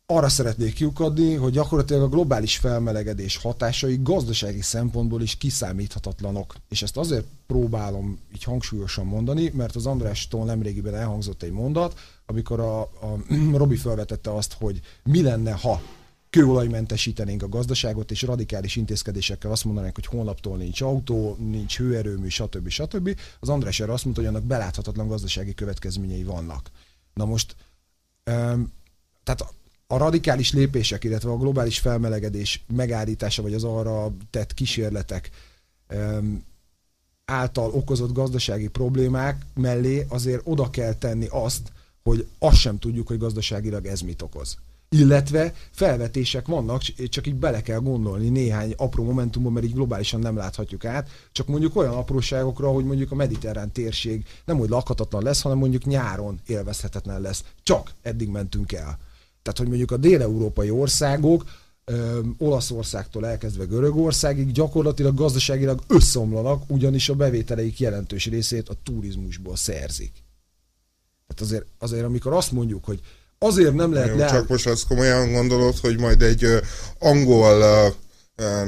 arra szeretnék kiukadni, hogy gyakorlatilag a globális felmelegedés hatásai gazdasági szempontból is kiszámíthatatlanok. És ezt azért próbálom így hangsúlyosan mondani, mert az Andrástól nemrégiben elhangzott egy mondat, amikor a, a Robi felvetette azt, hogy mi lenne, ha kőolajmentesítenénk a gazdaságot, és radikális intézkedésekkel azt mondanánk, hogy holnaptól nincs autó, nincs hőerőmű, stb. stb. Az András erre azt mondta, hogy annak beláthatatlan gazdasági következményei vannak. Na most, um, tehát a radikális lépések, illetve a globális felmelegedés megállítása, vagy az arra tett kísérletek um, által okozott gazdasági problémák mellé azért oda kell tenni azt, hogy azt sem tudjuk, hogy gazdaságilag ez mit okoz. Illetve felvetések vannak, csak így bele kell gondolni néhány apró momentumban, mert így globálisan nem láthatjuk át, csak mondjuk olyan apróságokra, hogy mondjuk a mediterrán térség nem úgy lakhatatlan lesz, hanem mondjuk nyáron élvezhetetlen lesz. Csak eddig mentünk el. Tehát, hogy mondjuk a déleurópai országok, ö, Olaszországtól elkezdve Görögországig gyakorlatilag gazdaságilag összeomlanak, ugyanis a bevételeik jelentős részét a turizmusból szerzik. Tehát azért, azért amikor azt mondjuk, hogy azért nem lehet Jó, Csak most azt komolyan gondolod, hogy majd egy angol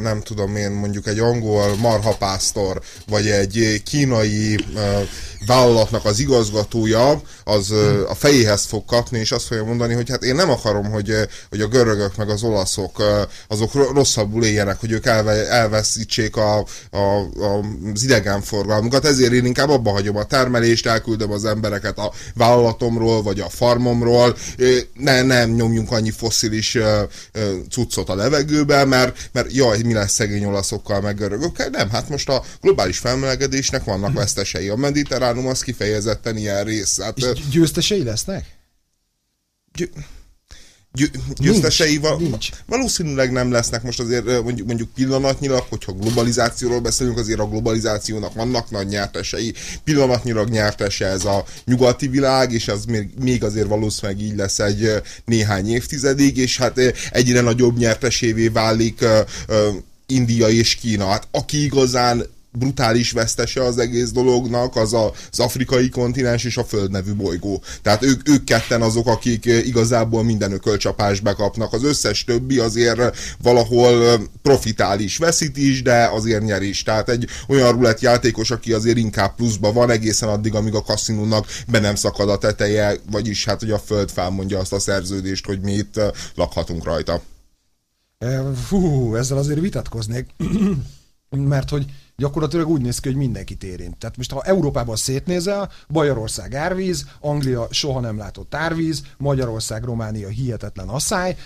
nem tudom én, mondjuk egy angol marhapásztor, vagy egy kínai vállalatnak az igazgatója, az a fejéhez fog kapni, és azt fogja mondani, hogy hát én nem akarom, hogy, hogy a görögök meg az olaszok azok rosszabbul éljenek, hogy ők elve, elveszítsék a, a, a, az idegenforgalmukat, ezért én inkább abba hagyom a termelést, elküldöm az embereket a vállalatomról, vagy a farmomról, ne, nem nyomjunk annyi foszilis cuccot a levegőbe, mert, mert jaj, mi lesz szegény olaszokkal, meg görögökkel. Nem, hát most a globális felmelegedésnek vannak vesztesei. A mediterránum az kifejezetten ilyen rész. Hát, És győztesei lesznek? Gy- győztesei nincs, val- nincs. valószínűleg nem lesznek most azért mondjuk, mondjuk pillanatnyilag, hogyha globalizációról beszélünk, azért a globalizációnak vannak nagy nyertesei. Pillanatnyilag nyertese ez a nyugati világ, és az még, még azért valószínűleg így lesz egy néhány évtizedig, és hát egyre nagyobb nyertesévé válik India és Kína. Hát aki igazán brutális vesztese az egész dolognak az a, az afrikai kontinens és a Föld nevű bolygó. Tehát ők, ők ketten azok, akik igazából minden ökölcsapást bekapnak. Az összes többi azért valahol profitál is, veszít is, de azért nyer is. Tehát egy olyan rulett játékos, aki azért inkább pluszba van egészen addig, amíg a kaszinónak be nem szakad a teteje, vagyis hát, hogy a Föld felmondja azt a szerződést, hogy mi itt lakhatunk rajta. Fú, ezzel azért vitatkoznék, mert hogy gyakorlatilag úgy néz ki, hogy mindenkit érint. Tehát most ha Európában szétnézel, Bajorország árvíz, Anglia soha nem látott árvíz, Magyarország, Románia hihetetlen asszály,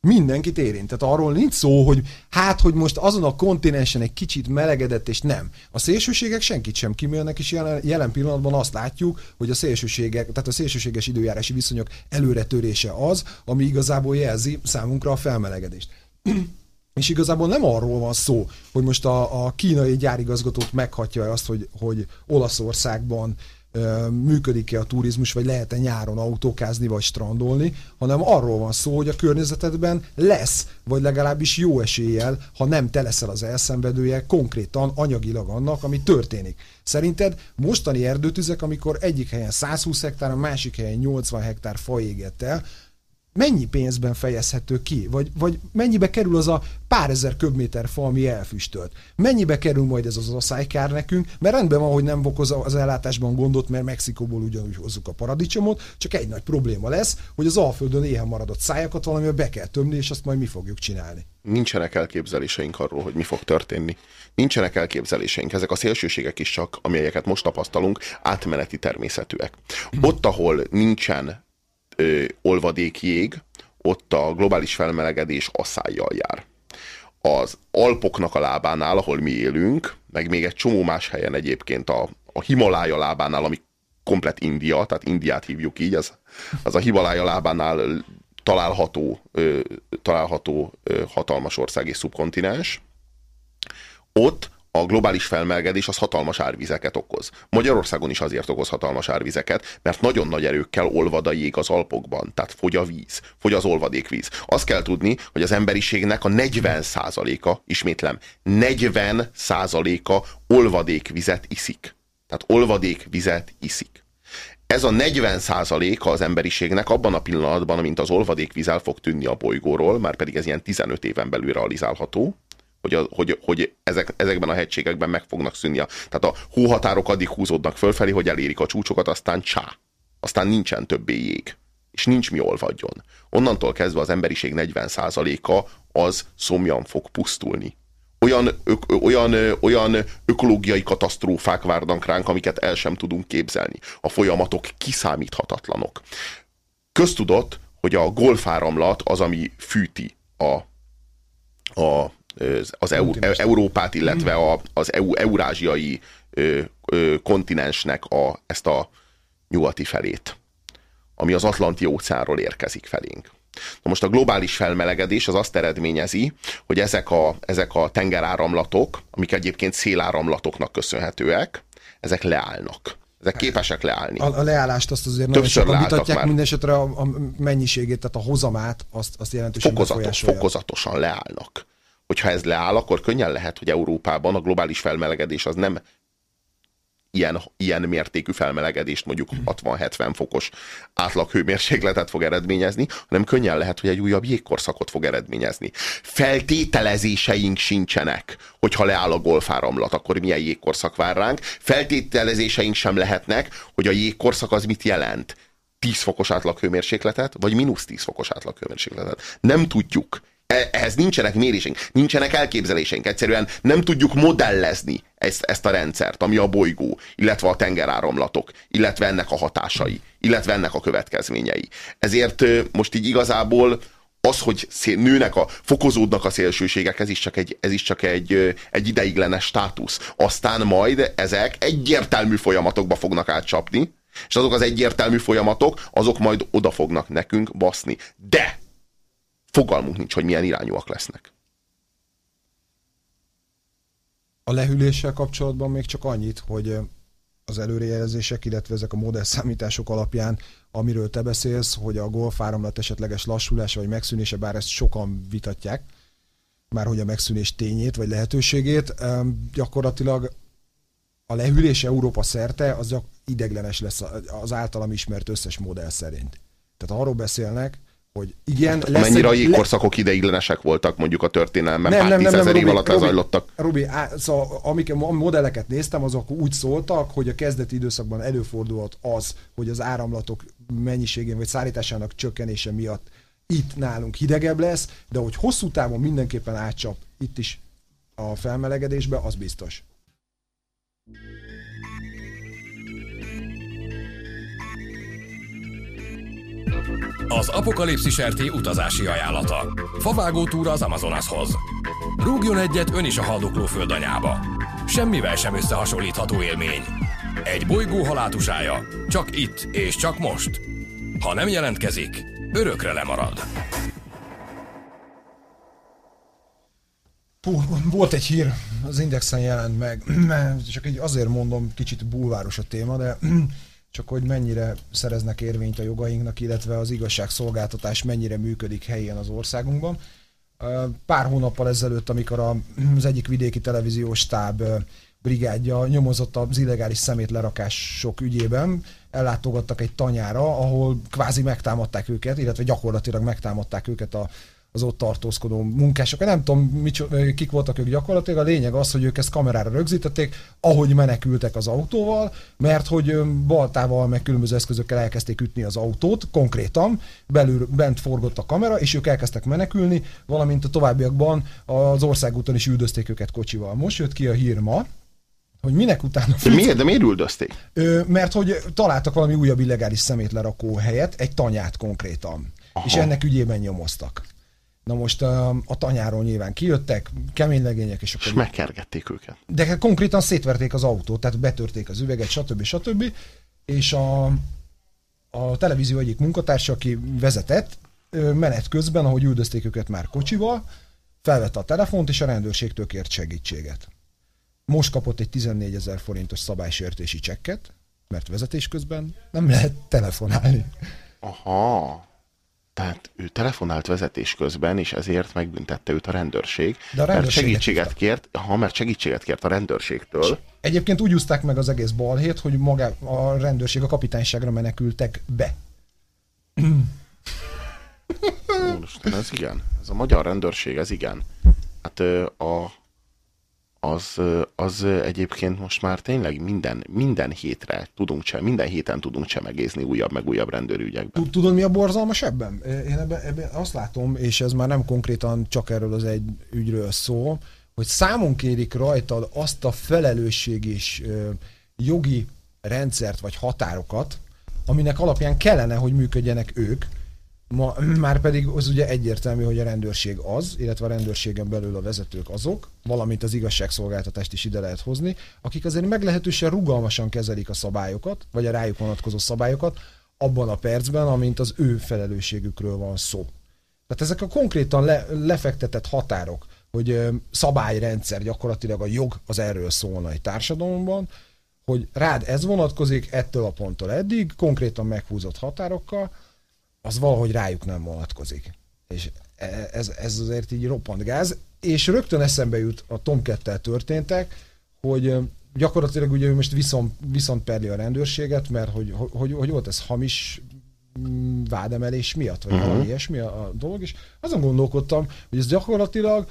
mindenkit érint. Tehát arról nincs szó, hogy hát, hogy most azon a kontinensen egy kicsit melegedett, és nem. A szélsőségek senkit sem kimélnek, és jelen, jelen pillanatban azt látjuk, hogy a szélsőségek, tehát a szélsőséges időjárási viszonyok előretörése az, ami igazából jelzi számunkra a felmelegedést. És igazából nem arról van szó, hogy most a, a kínai gyárigazgatót meghatja azt, hogy, hogy Olaszországban működik-e a turizmus, vagy lehet-e nyáron autókázni, vagy strandolni, hanem arról van szó, hogy a környezetedben lesz, vagy legalábbis jó eséllyel, ha nem te leszel az elszenvedője, konkrétan anyagilag annak, ami történik. Szerinted mostani erdőtüzek, amikor egyik helyen 120 hektár, a másik helyen 80 hektár fa égett el, mennyi pénzben fejezhető ki? Vagy, vagy mennyibe kerül az a pár ezer köbméter fa, ami elfüstölt? Mennyibe kerül majd ez az asszálykár nekünk? Mert rendben van, hogy nem okoz az ellátásban gondot, mert Mexikóból ugyanúgy hozzuk a paradicsomot, csak egy nagy probléma lesz, hogy az Alföldön éhen maradott szájakat valamivel be kell tömni, és azt majd mi fogjuk csinálni. Nincsenek elképzeléseink arról, hogy mi fog történni. Nincsenek elképzeléseink. Ezek a szélsőségek is csak, amelyeket most tapasztalunk, átmeneti természetűek. Ott, ahol nincsen ö, olvadékjég, ott a globális felmelegedés asszájjal jár. Az Alpoknak a lábánál, ahol mi élünk, meg még egy csomó más helyen egyébként a, a Himalája lábánál, ami komplet India, tehát Indiát hívjuk így, az, az a Himalája lábánál található, ö, található ö, hatalmas ország és szubkontinens. Ott a globális felmelegedés az hatalmas árvizeket okoz. Magyarországon is azért okoz hatalmas árvizeket, mert nagyon nagy erőkkel olvad a jég az Alpokban, tehát fogy a víz, fogy az olvadékvíz. Azt kell tudni, hogy az emberiségnek a 40%-a, ismétlem, 40%-a olvadékvizet iszik. Tehát olvadékvizet iszik. Ez a 40%-a az emberiségnek abban a pillanatban, amint az olvadékvíz el fog tűnni a bolygóról, már pedig ez ilyen 15 éven belül realizálható, hogy, a, hogy, hogy ezek, ezekben a hegységekben meg fognak szűnni. Tehát a hóhatárok addig húzódnak fölfelé, hogy elérik a csúcsokat, aztán csá. Aztán nincsen többé jég. és nincs mi olvadjon. Onnantól kezdve az emberiség 40%-a az szomjan fog pusztulni. Olyan, ök, olyan, olyan ökológiai katasztrófák várnak ránk, amiket el sem tudunk képzelni. A folyamatok kiszámíthatatlanok. Köztudott, hogy a golfáramlat az, ami fűti a, a, az EU, Európát, illetve a, az EU, eurázsiai ö, ö, kontinensnek a, ezt a nyugati felét, ami az Atlanti óceánról érkezik felénk. Na most a globális felmelegedés az azt eredményezi, hogy ezek a, ezek a tengeráramlatok, amik egyébként széláramlatoknak köszönhetőek, ezek leállnak. Ezek képesek leállni. A, a leállást azt azért nagyon sokan vitatják, minden esetre a, a mennyiségét, tehát a hozamát, azt, azt jelentősen Fokozatos, Fokozatosan leállnak. Hogyha ez leáll, akkor könnyen lehet, hogy Európában a globális felmelegedés az nem ilyen, ilyen mértékű felmelegedést, mondjuk 60-70 fokos átlag hőmérsékletet fog eredményezni, hanem könnyen lehet, hogy egy újabb jégkorszakot fog eredményezni. Feltételezéseink sincsenek, hogyha leáll a golfáramlat, akkor milyen jégkorszak vár ránk. Feltételezéseink sem lehetnek, hogy a jégkorszak az mit jelent. 10 fokos átlaghőmérsékletet, vagy mínusz 10 fokos átlaghőmérsékletet. Nem tudjuk. E, ehhez nincsenek méréseink, nincsenek elképzeléseink. Egyszerűen nem tudjuk modellezni ezt, ezt a rendszert, ami a bolygó, illetve a tengeráramlatok, illetve ennek a hatásai, illetve ennek a következményei. Ezért most így igazából az, hogy szél, nőnek a, fokozódnak a szélsőségek, ez is csak egy, ez is csak egy, egy ideiglenes státusz. Aztán majd ezek egyértelmű folyamatokba fognak átcsapni, és azok az egyértelmű folyamatok, azok majd oda fognak nekünk baszni. De fogalmunk nincs, hogy milyen irányúak lesznek. A lehűléssel kapcsolatban még csak annyit, hogy az előrejelzések, illetve ezek a modellszámítások alapján, amiről te beszélsz, hogy a golfáramlat esetleges lassulása vagy megszűnése, bár ezt sokan vitatják, már hogy a megszűnés tényét vagy lehetőségét, gyakorlatilag a lehűlés Európa szerte az ideglenes lesz az általam ismert összes modell szerint. Tehát arról beszélnek, hogy igen, hát, lesz mennyire egy, a jégkorszakok ideiglenesek voltak mondjuk a történelemben, nem, pár nem, tízezer nem, év alatt Robi, lezajlottak. Robi, á, szóval, amik a modelleket néztem, azok úgy szóltak, hogy a kezdeti időszakban előfordulhat az, hogy az áramlatok mennyiségén vagy szállításának csökkenése miatt itt nálunk hidegebb lesz, de hogy hosszú távon mindenképpen átcsap itt is a felmelegedésbe, az biztos. Az Apokalipszis RT utazási ajánlata. Favágó túra az Amazonashoz. Rúgjon egyet ön is a haldokló földanyába. Semmivel sem összehasonlítható élmény. Egy bolygó halátusája. Csak itt és csak most. Ha nem jelentkezik, örökre lemarad. Pú, volt egy hír, az Indexen jelent meg, csak egy azért mondom, kicsit bulváros a téma, de csak hogy mennyire szereznek érvényt a jogainknak, illetve az igazságszolgáltatás mennyire működik helyén az országunkban. Pár hónappal ezelőtt, amikor az egyik vidéki televíziós stáb brigádja nyomozott az illegális szemétlerakások ügyében, ellátogattak egy tanyára, ahol kvázi megtámadták őket, illetve gyakorlatilag megtámadták őket a az ott tartózkodó munkások. Nem tudom, mit, kik voltak ők gyakorlatilag. A lényeg az, hogy ők ezt kamerára rögzítették, ahogy menekültek az autóval, mert hogy baltával, meg különböző eszközökkel elkezdték ütni az autót, konkrétan, belül bent forgott a kamera, és ők elkezdtek menekülni, valamint a továbbiakban az országúton is üldözték őket kocsival. Most jött ki a hír ma, hogy minek utána... De miért, de miért üldözték? Ö, mert hogy találtak valami újabb illegális szemétlerakó helyet, egy tanyát konkrétan. Aha. És ennek ügyében nyomoztak. Na most a, a tanyáról nyilván kijöttek, kemény legények, és akkor... És megkergették őket. De konkrétan szétverték az autót, tehát betörték az üveget, stb. stb. És a, a televízió egyik munkatársa, aki vezetett, menet közben, ahogy üldözték őket már kocsival, felvette a telefont, és a rendőrségtől kért segítséget. Most kapott egy 14 ezer forintos szabálysértési csekket, mert vezetés közben nem lehet telefonálni. Aha. Tehát ő telefonált vezetés közben, és ezért megbüntette őt a rendőrség. De a mert segítséget kért, ha mert segítséget kért a rendőrségtől. Egyébként úgy úzták meg az egész balhét, hogy maga a rendőrség a kapitányságra menekültek be. Most ez igen. Ez a magyar rendőrség, ez igen. Hát a, az, az egyébként most már tényleg minden, minden hétre tudunk cse, minden héten tudunk csemegézni újabb meg újabb rendőrügyekben. Tudod, mi a borzalmas ebben? Én ebben, ebben azt látom, és ez már nem konkrétan csak erről az egy ügyről szó, hogy számon kérik rajtad azt a felelősség és jogi rendszert vagy határokat, aminek alapján kellene, hogy működjenek ők, Ma, már pedig az ugye egyértelmű, hogy a rendőrség az, illetve a rendőrségen belül a vezetők azok, valamint az igazságszolgáltatást is ide lehet hozni, akik azért meglehetősen rugalmasan kezelik a szabályokat, vagy a rájuk vonatkozó szabályokat, abban a percben, amint az ő felelősségükről van szó. Tehát ezek a konkrétan le, lefektetett határok, hogy ö, szabályrendszer, gyakorlatilag a jog az erről szólna egy társadalomban, hogy rád ez vonatkozik ettől a ponttól eddig, konkrétan meghúzott határokkal, az valahogy rájuk nem vonatkozik. És e, ez, ez azért így roppant gáz, és rögtön eszembe jut a Tom 2 történtek, hogy gyakorlatilag ugye ő most viszont, viszont perli a rendőrséget, mert hogy, hogy, hogy volt ez hamis mm, vádemelés miatt, vagy uh-huh. valami ilyesmi a, a dolog, és azon gondolkodtam, hogy ez gyakorlatilag,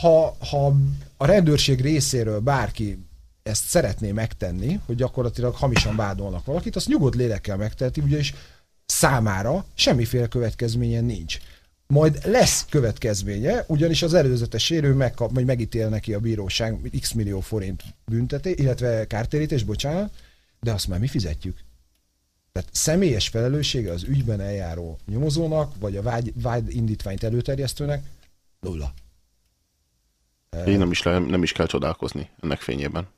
ha, ha a rendőrség részéről bárki ezt szeretné megtenni, hogy gyakorlatilag hamisan vádolnak valakit, azt nyugodt lélekkel megteheti, ugyanis számára semmiféle következménye nincs. Majd lesz következménye, ugyanis az előzetes sérő megkap, vagy megítél neki a bíróság x millió forint bünteté, illetve kártérítés, bocsánat, de azt már mi fizetjük. Tehát személyes felelőssége az ügyben eljáró nyomozónak, vagy a vágy, vágy indítványt előterjesztőnek nulla. Én nem is, le, nem is kell csodálkozni ennek fényében.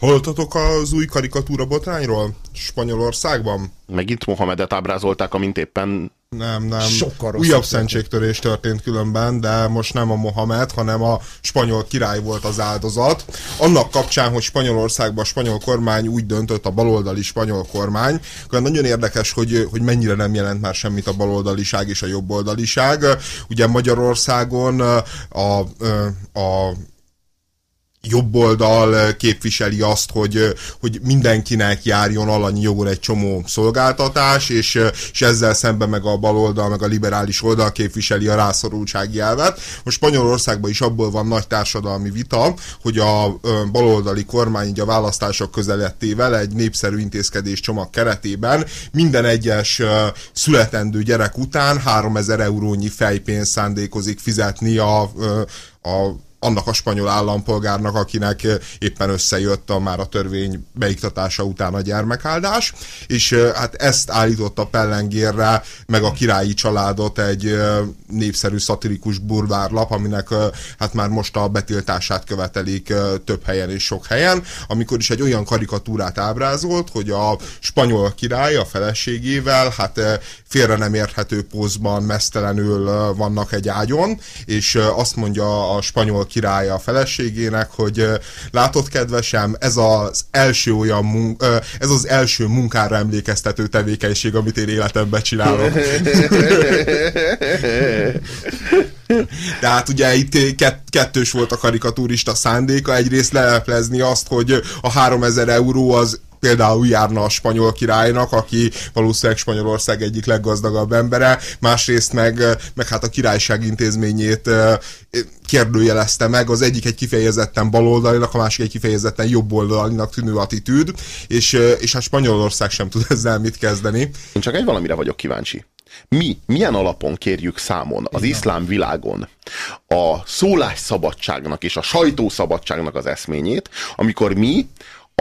Hallottatok az új karikatúra botrányról Spanyolországban? Megint Mohamedet ábrázolták, amint éppen nem, nem. Sokkal Újabb szentségtörés történt különben, de most nem a Mohamed, hanem a spanyol király volt az áldozat. Annak kapcsán, hogy Spanyolországban a spanyol kormány úgy döntött, a baloldali spanyol kormány, akkor nagyon érdekes, hogy, hogy mennyire nem jelent már semmit a baloldaliság és a jobboldaliság. Ugye Magyarországon a, a, a jobb oldal képviseli azt, hogy, hogy mindenkinek járjon alanyi jogon egy csomó szolgáltatás, és, és ezzel szemben meg a baloldal, meg a liberális oldal képviseli a rászorultsági elvet. Most Spanyolországban is abból van nagy társadalmi vita, hogy a baloldali kormány így a választások közelettével egy népszerű intézkedés csomag keretében minden egyes születendő gyerek után 3000 eurónyi fejpénzt szándékozik fizetni a, a annak a spanyol állampolgárnak, akinek éppen összejött a már a törvény beiktatása után a gyermekáldás, és hát ezt állította pellengérre, meg a királyi családot egy népszerű szatirikus burvárlap, aminek hát már most a betiltását követelik több helyen és sok helyen, amikor is egy olyan karikatúrát ábrázolt, hogy a spanyol király a feleségével hát félre nem érthető pózban mesztelenül vannak egy ágyon, és azt mondja a spanyol királya a feleségének, hogy látod kedvesem, ez az első olyan mun- ez az első munkára emlékeztető tevékenység, amit én életemben csinálok. Tehát ugye itt kettős volt a karikatúrista szándéka, egyrészt leleplezni azt, hogy a 3000 euró az például járna a spanyol királynak, aki valószínűleg Spanyolország egyik leggazdagabb embere, másrészt meg, meg hát a királyság intézményét kérdőjelezte meg, az egyik egy kifejezetten baloldalinak, a másik egy kifejezetten jobboldalinak tűnő attitűd, és, és hát Spanyolország sem tud ezzel mit kezdeni. Én csak egy valamire vagyok kíváncsi. Mi milyen alapon kérjük számon az Igen. iszlám világon a szólásszabadságnak és a sajtószabadságnak az eszményét, amikor mi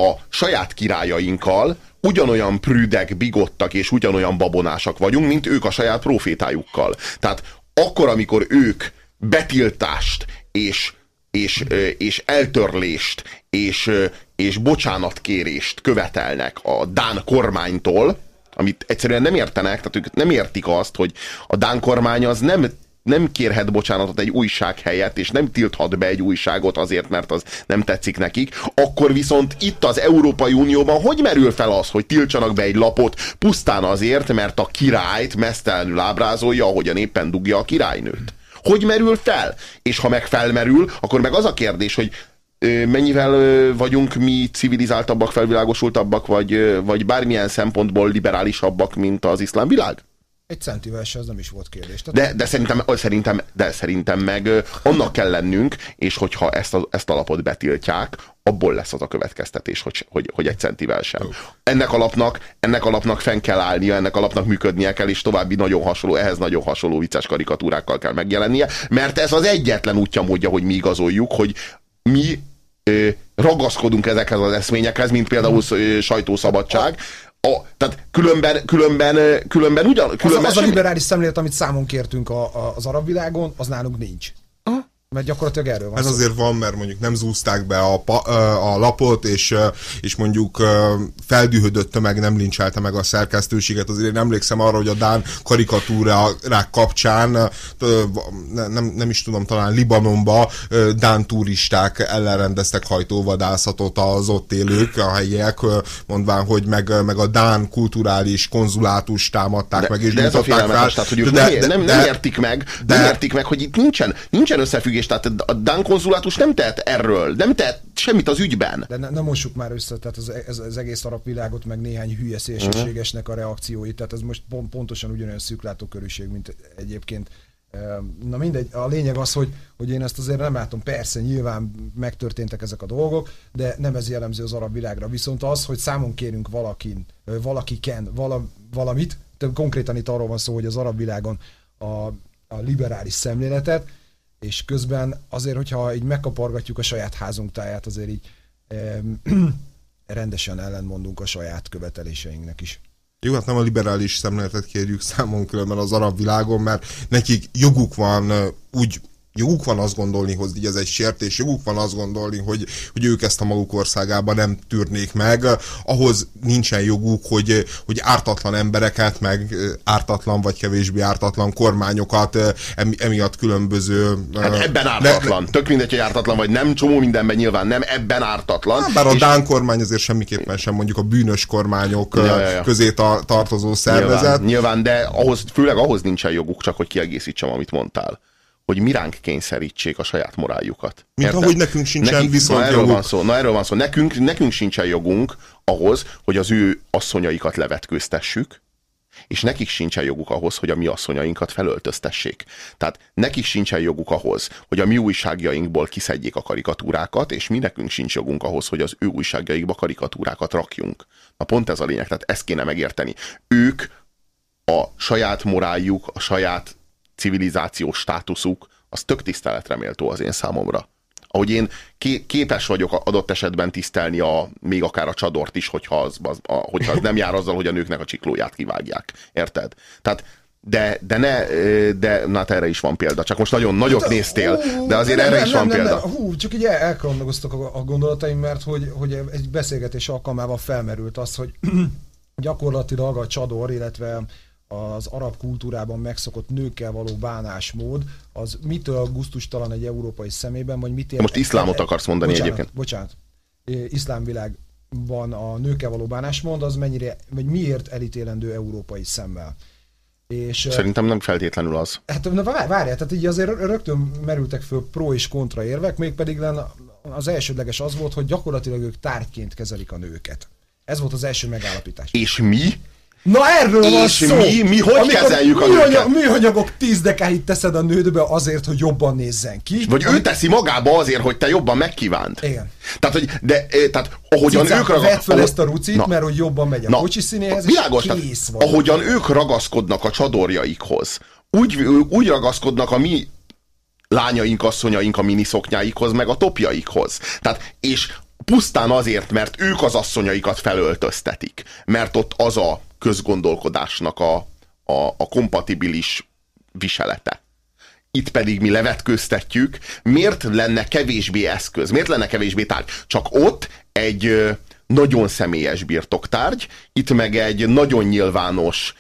a saját királyainkkal ugyanolyan prüdek, bigottak és ugyanolyan babonásak vagyunk, mint ők a saját profétájukkal. Tehát akkor, amikor ők betiltást és, és, és eltörlést és, és bocsánatkérést követelnek a Dán kormánytól, amit egyszerűen nem értenek, tehát ők nem értik azt, hogy a Dán kormány az nem nem kérhet bocsánatot egy újság helyett, és nem tilthat be egy újságot azért, mert az nem tetszik nekik, akkor viszont itt az Európai Unióban hogy merül fel az, hogy tiltsanak be egy lapot pusztán azért, mert a királyt mesztelenül ábrázolja, ahogyan éppen dugja a királynőt? Hogy merül fel? És ha meg felmerül, akkor meg az a kérdés, hogy mennyivel vagyunk mi civilizáltabbak, felvilágosultabbak, vagy, vagy bármilyen szempontból liberálisabbak, mint az iszlám világ? Egy centivel se, ez nem is volt kérdés. Tehát... De, de, szerintem, szerintem, de szerintem meg annak kell lennünk, és hogyha ezt a, ezt a lapot betiltják, abból lesz az a következtetés, hogy, hogy, hogy egy centivel sem. Ennek alapnak, ennek alapnak fenn kell állnia, ennek alapnak működnie kell, és további nagyon hasonló, ehhez nagyon hasonló vicces karikatúrákkal kell megjelennie, mert ez az egyetlen útja módja, hogy mi igazoljuk, hogy mi ragaszkodunk ezekhez az eszményekhez, mint például sajtószabadság, a, tehát különben, különben, különben ugyan... Különben az, az semmi... a liberális szemlélet, amit számon kértünk a, a, az arab világon, az nálunk nincs. Mert gyakorlatilag erről van Ez szó. azért van, mert mondjuk nem zúzták be a, a lapot, és, és mondjuk feldühödött tömeg nem lincselte meg a szerkesztőséget. Azért én emlékszem arra, hogy a Dán karikatúrák kapcsán, nem, nem is tudom, talán Libanonba Dán turisták ellenrendeztek hajtóvadászatot az ott élők, a helyiek, mondván, hogy meg, meg a Dán kulturális konzulátus támadták de, meg, és de ez a félelmetes, tehát, hogy de, nem, nem, nem, értik meg, de, nem értik meg, hogy itt nincsen, nincsen összefüggés összefüggés, tehát a Dán konzulátus nem tehet erről, nem tehet semmit az ügyben. De ne, nem mossuk már össze, tehát az, ez, az egész arab világot, meg néhány hülye szélsőségesnek a reakcióit, tehát ez most pont, pontosan ugyanolyan szűklátókörűség, mint egyébként Na mindegy, a lényeg az, hogy, hogy én ezt azért nem látom, persze nyilván megtörténtek ezek a dolgok, de nem ez jellemző az arab világra. Viszont az, hogy számon kérünk valakin, valakiken vala, valamit, konkrétan itt arról van szó, hogy az arab világon a, a liberális szemléletet, és közben azért, hogyha így megkapargatjuk a saját házunk táját, azért így eh, rendesen ellentmondunk a saját követeléseinknek is. Jó, hát nem a liberális szemléletet kérjük számon különben az arab világon, mert nekik joguk van úgy joguk van azt gondolni, hogy ez egy sértés, joguk van azt gondolni, hogy, hogy ők ezt a maguk országában nem tűrnék meg, ahhoz nincsen joguk, hogy, hogy ártatlan embereket, meg ártatlan vagy kevésbé ártatlan kormányokat emiatt különböző... Hát ebben ártatlan. Ne, Tök mindegy, hogy ártatlan vagy nem, csomó mindenben nyilván nem, ebben ártatlan. Hát, bár a és... Dán kormány azért semmiképpen sem mondjuk a bűnös kormányok ja, ja, ja. közé ta, tartozó szervezet. Nyilván, nyilván, de ahhoz, főleg ahhoz nincsen joguk, csak hogy kiegészítsem, amit mondtál hogy miránk kényszerítsék a saját moráljukat. Mint Érted? ahogy nekünk sincsen Nekik, viszont na, erről van szó, na erről van szó. Nekünk, nekünk sincsen jogunk ahhoz, hogy az ő asszonyaikat levetkőztessük, és nekik sincsen joguk ahhoz, hogy a mi asszonyainkat felöltöztessék. Tehát nekik sincsen joguk ahhoz, hogy a mi újságjainkból kiszedjék a karikatúrákat, és mi nekünk sincs jogunk ahhoz, hogy az ő újságjaikba karikatúrákat rakjunk. Na pont ez a lényeg, tehát ezt kéne megérteni. Ők a saját moráljuk, a saját civilizációs státuszuk, az tök tiszteletre méltó az én számomra. Ahogy én képes vagyok adott esetben tisztelni a, még akár a csadort is, hogyha az, az, a, hogyha az nem jár azzal, hogy a nőknek a csiklóját kivágják. Érted? Tehát de, de ne, de na hát erre is van példa. Csak most nagyon nagyot hát, néztél, de azért nem, erre nem, is van nem, példa. Nem, hú, csak így elkalandoztak a, a gondolataim, mert hogy, hogy egy beszélgetés alkalmával felmerült az, hogy gyakorlatilag a csador, illetve az arab kultúrában megszokott nőkkel való bánásmód, az mitől gusztustalan egy európai szemében, vagy mit ér... Most iszlámot akarsz mondani bocsánat, egyébként. Bocsánat. Iszlámvilágban a nőkkel való bánásmód, az mennyire, vagy miért elítélendő európai szemmel. És, Szerintem nem feltétlenül az. Hát na várjál, tehát így azért rögtön merültek föl pro és kontra érvek, mégpedig az elsődleges az volt, hogy gyakorlatilag ők tárgyként kezelik a nőket. Ez volt az első megállapítás. És mi? Na erről és van szó! mi, mi hogy Amikor kezeljük a műanyag, nőket? Műanyagok tíz dekáit teszed a nődbe azért, hogy jobban nézzen ki. Vagy ő teszi magába azért, hogy te jobban megkívánt. Igen. Tehát, hogy, de, tehát ahogyan Cicám, ők ragaszkodnak... fel ezt a rucit, na, mert hogy jobban megy a na, kocsi színéhez, világos, és kész van. Ahogyan ők ragaszkodnak a csadorjaikhoz, úgy, úgy ragaszkodnak a mi lányaink, asszonyaink a miniszoknyáikhoz, meg a topjaikhoz. Tehát, és pusztán azért, mert ők az asszonyaikat felöltöztetik, mert ott az a közgondolkodásnak a, a, a kompatibilis viselete. Itt pedig mi levetköztetjük, miért lenne kevésbé eszköz, miért lenne kevésbé tárgy? Csak ott egy nagyon személyes birtoktárgy, itt meg egy nagyon nyilvános,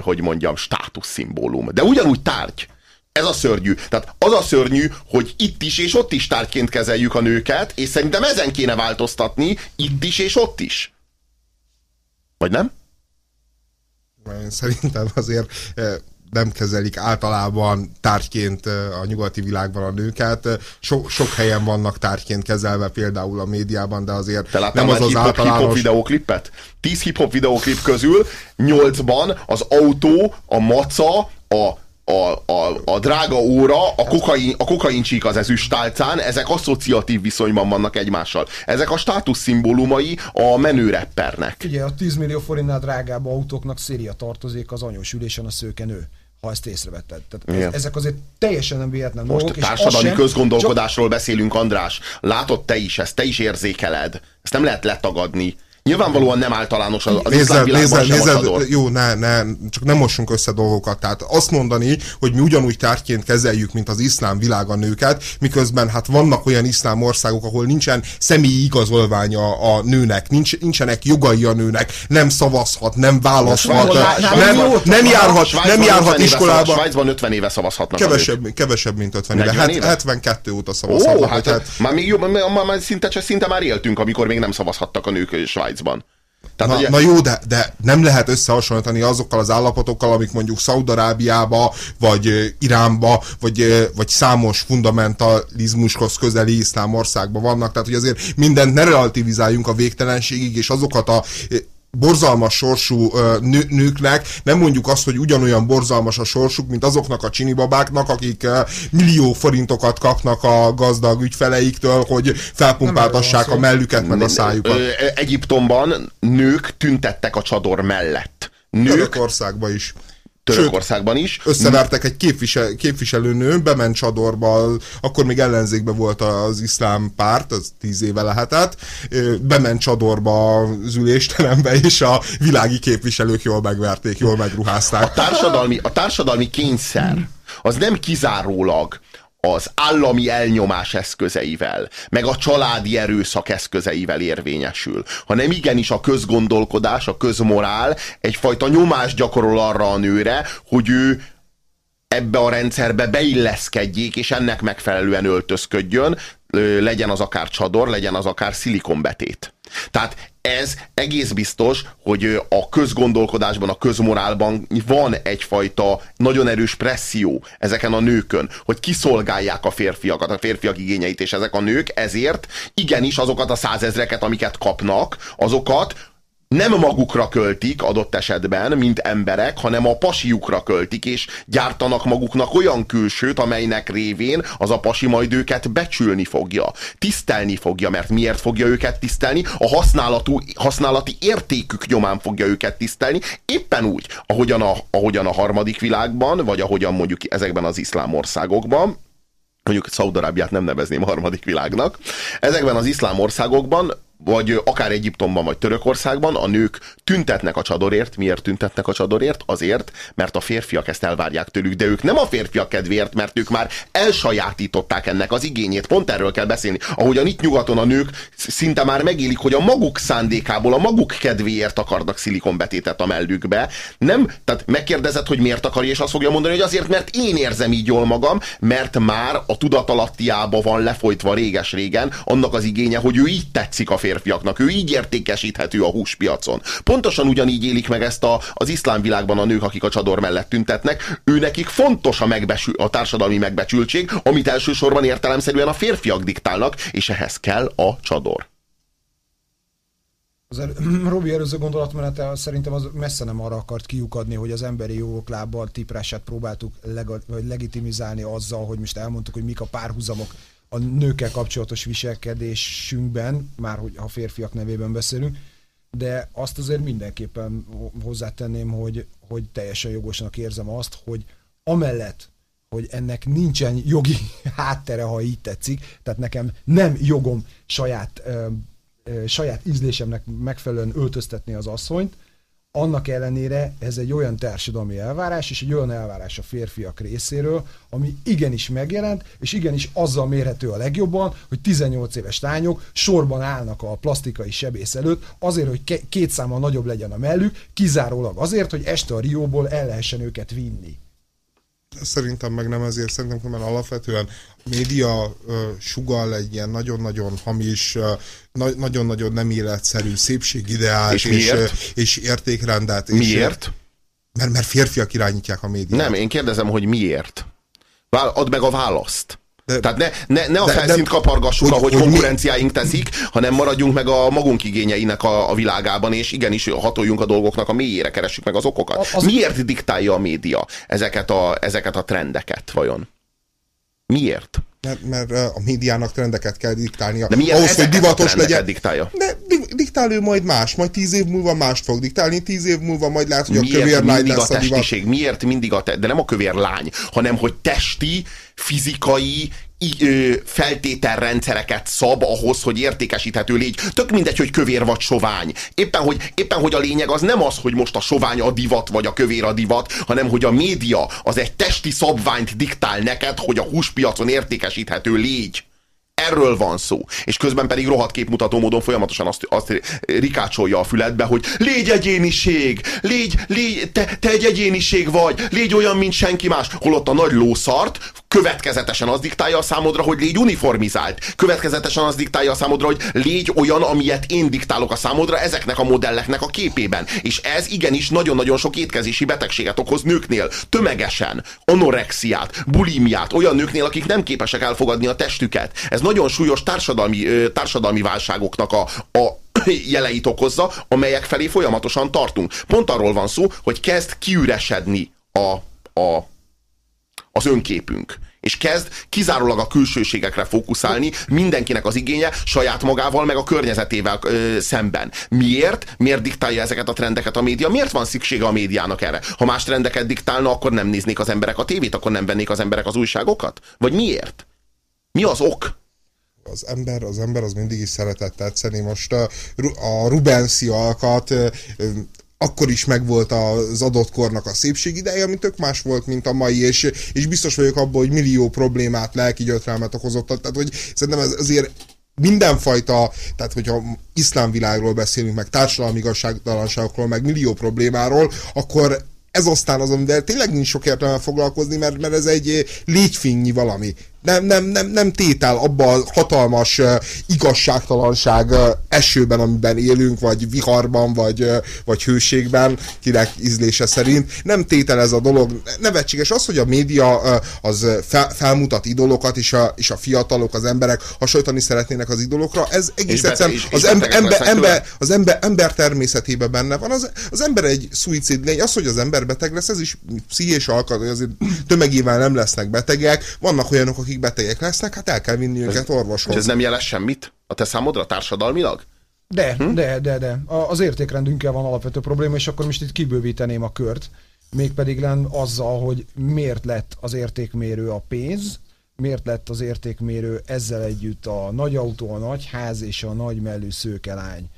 hogy mondjam, státuszszimbólum. De ugyanúgy tárgy. Ez a szörnyű. Tehát az a szörnyű, hogy itt is és ott is tárgyként kezeljük a nőket, és szerintem ezen kéne változtatni, itt is és ott is. Vagy nem? Én szerintem azért nem kezelik általában tárgyként a nyugati világban a nőket. So, sok helyen vannak tárgyként kezelve, például a médiában, de azért Te nem az az hip-hop, általános... hip-hop videóklipet? Tíz hip-hop videóklip közül nyolcban az autó, a maca, a a, a, a drága óra, a kokain, a kokain csík az ezüstálcán, ezek asszociatív viszonyban vannak egymással. Ezek a státusz szimbólumai a menő rappernek. Ugye a 10 millió forintnál drágább autóknak széria tartozik az anyós ülésen a szőkenő ha ezt észrevetted. Tehát ez, ezek azért teljesen nem véletlen Most dolgok, társadalmi közgondolkodásról csak... beszélünk, András. Látod te is ezt, te is érzékeled. Ezt nem lehet letagadni. Nyilvánvalóan nem általános az, az nézzel, nézzel, nézzel, Jó, ne, ne, csak nem mossunk össze dolgokat. Tehát azt mondani, hogy mi ugyanúgy tárgyként kezeljük, mint az iszlám világ a nőket, miközben hát vannak olyan iszlám országok, ahol nincsen személyi igazolványa a nőnek, nincs, nincsenek jogai a nőnek, nem szavazhat, nem választhat, nem, nem, nem járhat, nem járhat iskolába. Svájcban 50 éve szavazhatnak Kevesebb, kevesebb mint 50 éve. éve. 72 óta szavazhatnak. Ó, hát, hát, már, még jobb, már, már szinte, szinte már éltünk, amikor még nem szavazhattak a nők Svájc Svájcban. Tehát, na, ugye... na jó, de, de nem lehet összehasonlítani azokkal az állapotokkal, amik mondjuk Szaudarábiába, vagy Iránba, vagy, vagy számos fundamentalizmushoz közeli iszlám országban vannak. Tehát, hogy azért mindent ne relativizáljunk a végtelenségig, és azokat a borzalmas sorsú nő, nőknek nem mondjuk azt, hogy ugyanolyan borzalmas a sorsuk, mint azoknak a csinibabáknak, akik millió forintokat kapnak a gazdag ügyfeleiktől, hogy felpumpáltassák a mellüket, meg a szájukat. Egyiptomban nők tüntettek a csador mellett. Nők országban is. Törökországban is. Összevertek egy képvisel, képviselőnő, bement Csadorba, akkor még ellenzékben volt az iszlám párt, az tíz éve lehetett, bement Csadorba az ülésterembe, és a világi képviselők jól megverték, jól megruházták. A társadalmi, a társadalmi kényszer az nem kizárólag az állami elnyomás eszközeivel, meg a családi erőszak eszközeivel érvényesül, hanem igenis a közgondolkodás, a közmorál egyfajta nyomást gyakorol arra a nőre, hogy ő ebbe a rendszerbe beilleszkedjék, és ennek megfelelően öltözködjön, legyen az akár csador, legyen az akár szilikonbetét. Tehát ez egész biztos, hogy a közgondolkodásban, a közmorálban van egyfajta nagyon erős presszió ezeken a nőkön, hogy kiszolgálják a férfiakat, a férfiak igényeit, és ezek a nők ezért igenis azokat a százezreket, amiket kapnak, azokat nem magukra költik adott esetben, mint emberek, hanem a pasiukra költik, és gyártanak maguknak olyan külsőt, amelynek révén az a pasi majd őket becsülni fogja, tisztelni fogja, mert miért fogja őket tisztelni? A használatú, használati értékük nyomán fogja őket tisztelni, éppen úgy, ahogyan a, ahogyan a harmadik világban, vagy ahogyan mondjuk ezekben az iszlám országokban, mondjuk Szaudarábiát nem nevezném harmadik világnak. Ezekben az iszlám országokban vagy akár Egyiptomban, vagy Törökországban a nők tüntetnek a csadorért. Miért tüntetnek a csadorért? Azért, mert a férfiak ezt elvárják tőlük, de ők nem a férfiak kedvéért, mert ők már elsajátították ennek az igényét. Pont erről kell beszélni. Ahogyan itt nyugaton a nők szinte már megélik, hogy a maguk szándékából, a maguk kedvéért akarnak szilikonbetétet a mellükbe. Nem, tehát megkérdezed, hogy miért akarja, és azt fogja mondani, hogy azért, mert én érzem így jól magam, mert már a tudatalattiába van lefolytva réges-régen annak az igénye, hogy ő így tetszik a férfi férfiaknak. Ő így értékesíthető a húspiacon. Pontosan ugyanígy élik meg ezt a, az iszlám világban a nők, akik a csador mellett tüntetnek. Ő nekik fontos a, megbesül, a társadalmi megbecsültség, amit elsősorban értelemszerűen a férfiak diktálnak, és ehhez kell a csador. Az el, Robi előző gondolatmenete szerintem az messze nem arra akart kiukadni, hogy az emberi jogok lábbal tiprását próbáltuk leg, vagy legitimizálni azzal, hogy most elmondtuk, hogy mik a párhuzamok a nőkkel kapcsolatos viselkedésünkben, már hogy a férfiak nevében beszélünk, de azt azért mindenképpen hozzátenném, hogy, hogy teljesen jogosnak érzem azt, hogy amellett, hogy ennek nincsen jogi háttere, ha így tetszik, tehát nekem nem jogom saját, ö, ö, saját ízlésemnek megfelelően öltöztetni az asszonyt, annak ellenére ez egy olyan társadalmi elvárás, és egy olyan elvárás a férfiak részéről, ami igenis megjelent, és igenis azzal mérhető a legjobban, hogy 18 éves lányok sorban állnak a plastikai sebész előtt, azért, hogy két számmal nagyobb legyen a mellük, kizárólag azért, hogy este a Rióból el lehessen őket vinni. Szerintem meg nem ezért, szerintem mert alapvetően média uh, sugal egy ilyen nagyon-nagyon hamis, uh, na- nagyon-nagyon nem életszerű szépségideált és, és, és értékrendet. Miért? És, Mert, mert férfiak irányítják a médiát. Nem, én kérdezem, hogy miért. Vál- Add meg a választ. De- Tehát ne, ne, ne a de- felszínt de- kapargassuk, hogy- ahogy hogy mi- konkurenciáink teszik, hanem maradjunk meg a magunk igényeinek a, a világában, és igenis hatoljunk a dolgoknak a mélyére, keressük meg az okokat. A- az- Miért diktálja a média ezeket a, ezeket a trendeket, vajon? Miért? Mert, mert a médiának trendeket kell diktálnia. De miért Ahhoz, hogy divatos legyen. diktálja? De di- diktál ő majd más, majd tíz év múlva mást fog diktálni, tíz év múlva majd lehet, hogy a kövér Miért lány a lesz a divat. testiség? Miért mindig a te- de nem a kövér lány, hanem hogy testi, fizikai, feltételrendszereket szab ahhoz, hogy értékesíthető légy. Tök mindegy, hogy kövér vagy sovány. Éppen hogy, éppen, hogy a lényeg az nem az, hogy most a sovány a divat, vagy a kövér a divat, hanem hogy a média az egy testi szabványt diktál neked, hogy a húspiacon értékesíthető légy. Erről van szó. És közben pedig rohadt képmutató módon folyamatosan azt, azt rikácsolja a füledbe, hogy légy egyéniség, légy, légy te, te egy egyéniség vagy, légy olyan, mint senki más. Holott a nagy lószart következetesen az diktálja a számodra, hogy légy uniformizált. Következetesen az diktálja a számodra, hogy légy olyan, amilyet én diktálok a számodra ezeknek a modelleknek a képében. És ez igenis nagyon-nagyon sok étkezési betegséget okoz nőknél. Tömegesen. Anorexiát, bulimiát, olyan nőknél, akik nem képesek elfogadni a testüket. Ez nagyon súlyos társadalmi, társadalmi válságoknak a, a jeleit okozza, amelyek felé folyamatosan tartunk. Pont arról van szó, hogy kezd kiüresedni a, a, az önképünk. És kezd kizárólag a külsőségekre fókuszálni, mindenkinek az igénye saját magával, meg a környezetével ö, szemben. Miért? Miért diktálja ezeket a trendeket a média? Miért van szüksége a médiának erre? Ha más trendeket diktálna, akkor nem néznék az emberek a tévét, akkor nem vennék az emberek az újságokat? Vagy miért? Mi az ok? Az ember, az ember az mindig is szeretett tetszeni. Most a, a Rubensi alkat akkor is megvolt az adott kornak a szépség ideje, ami tök más volt, mint a mai, és, és biztos vagyok abban, hogy millió problémát, lelki gyötrelmet okozott. Tehát, hogy szerintem ez azért mindenfajta, tehát hogyha iszlám világról beszélünk, meg társadalmi igazságtalanságokról, meg millió problémáról, akkor ez aztán az, amivel tényleg nincs sok értelme foglalkozni, mert, mert ez egy légyfényi valami. Nem, nem, nem, nem tétel abba a hatalmas uh, igazságtalanság uh, esőben, amiben élünk, vagy viharban, vagy, uh, vagy hőségben, kinek ízlése szerint. Nem tétel ez a dolog. Nevetséges az, hogy a média uh, az fel, felmutat idolokat, és a, és a fiatalok, az emberek hasonlítani szeretnének az idolokra. Ez egész egyszerűen az ember, ember, ember, az ember, ember természetében benne van. Az, az ember egy szuicid lény. Az, hogy az ember beteg lesz, ez is pszichés alkat, azért tömegével nem lesznek betegek. Vannak olyanok, akik betegek lesznek, hát el kell vinni őket És orvoshoz. ez nem jeles semmit? A te számodra társadalmilag? De, hm? de, de, de. A- Az értékrendünkkel van alapvető probléma, és akkor most itt kibővíteném a kört. Mégpedig len azzal, hogy miért lett az értékmérő a pénz, miért lett az értékmérő ezzel együtt a nagy autó, a nagy ház és a nagy mellű szőke lány.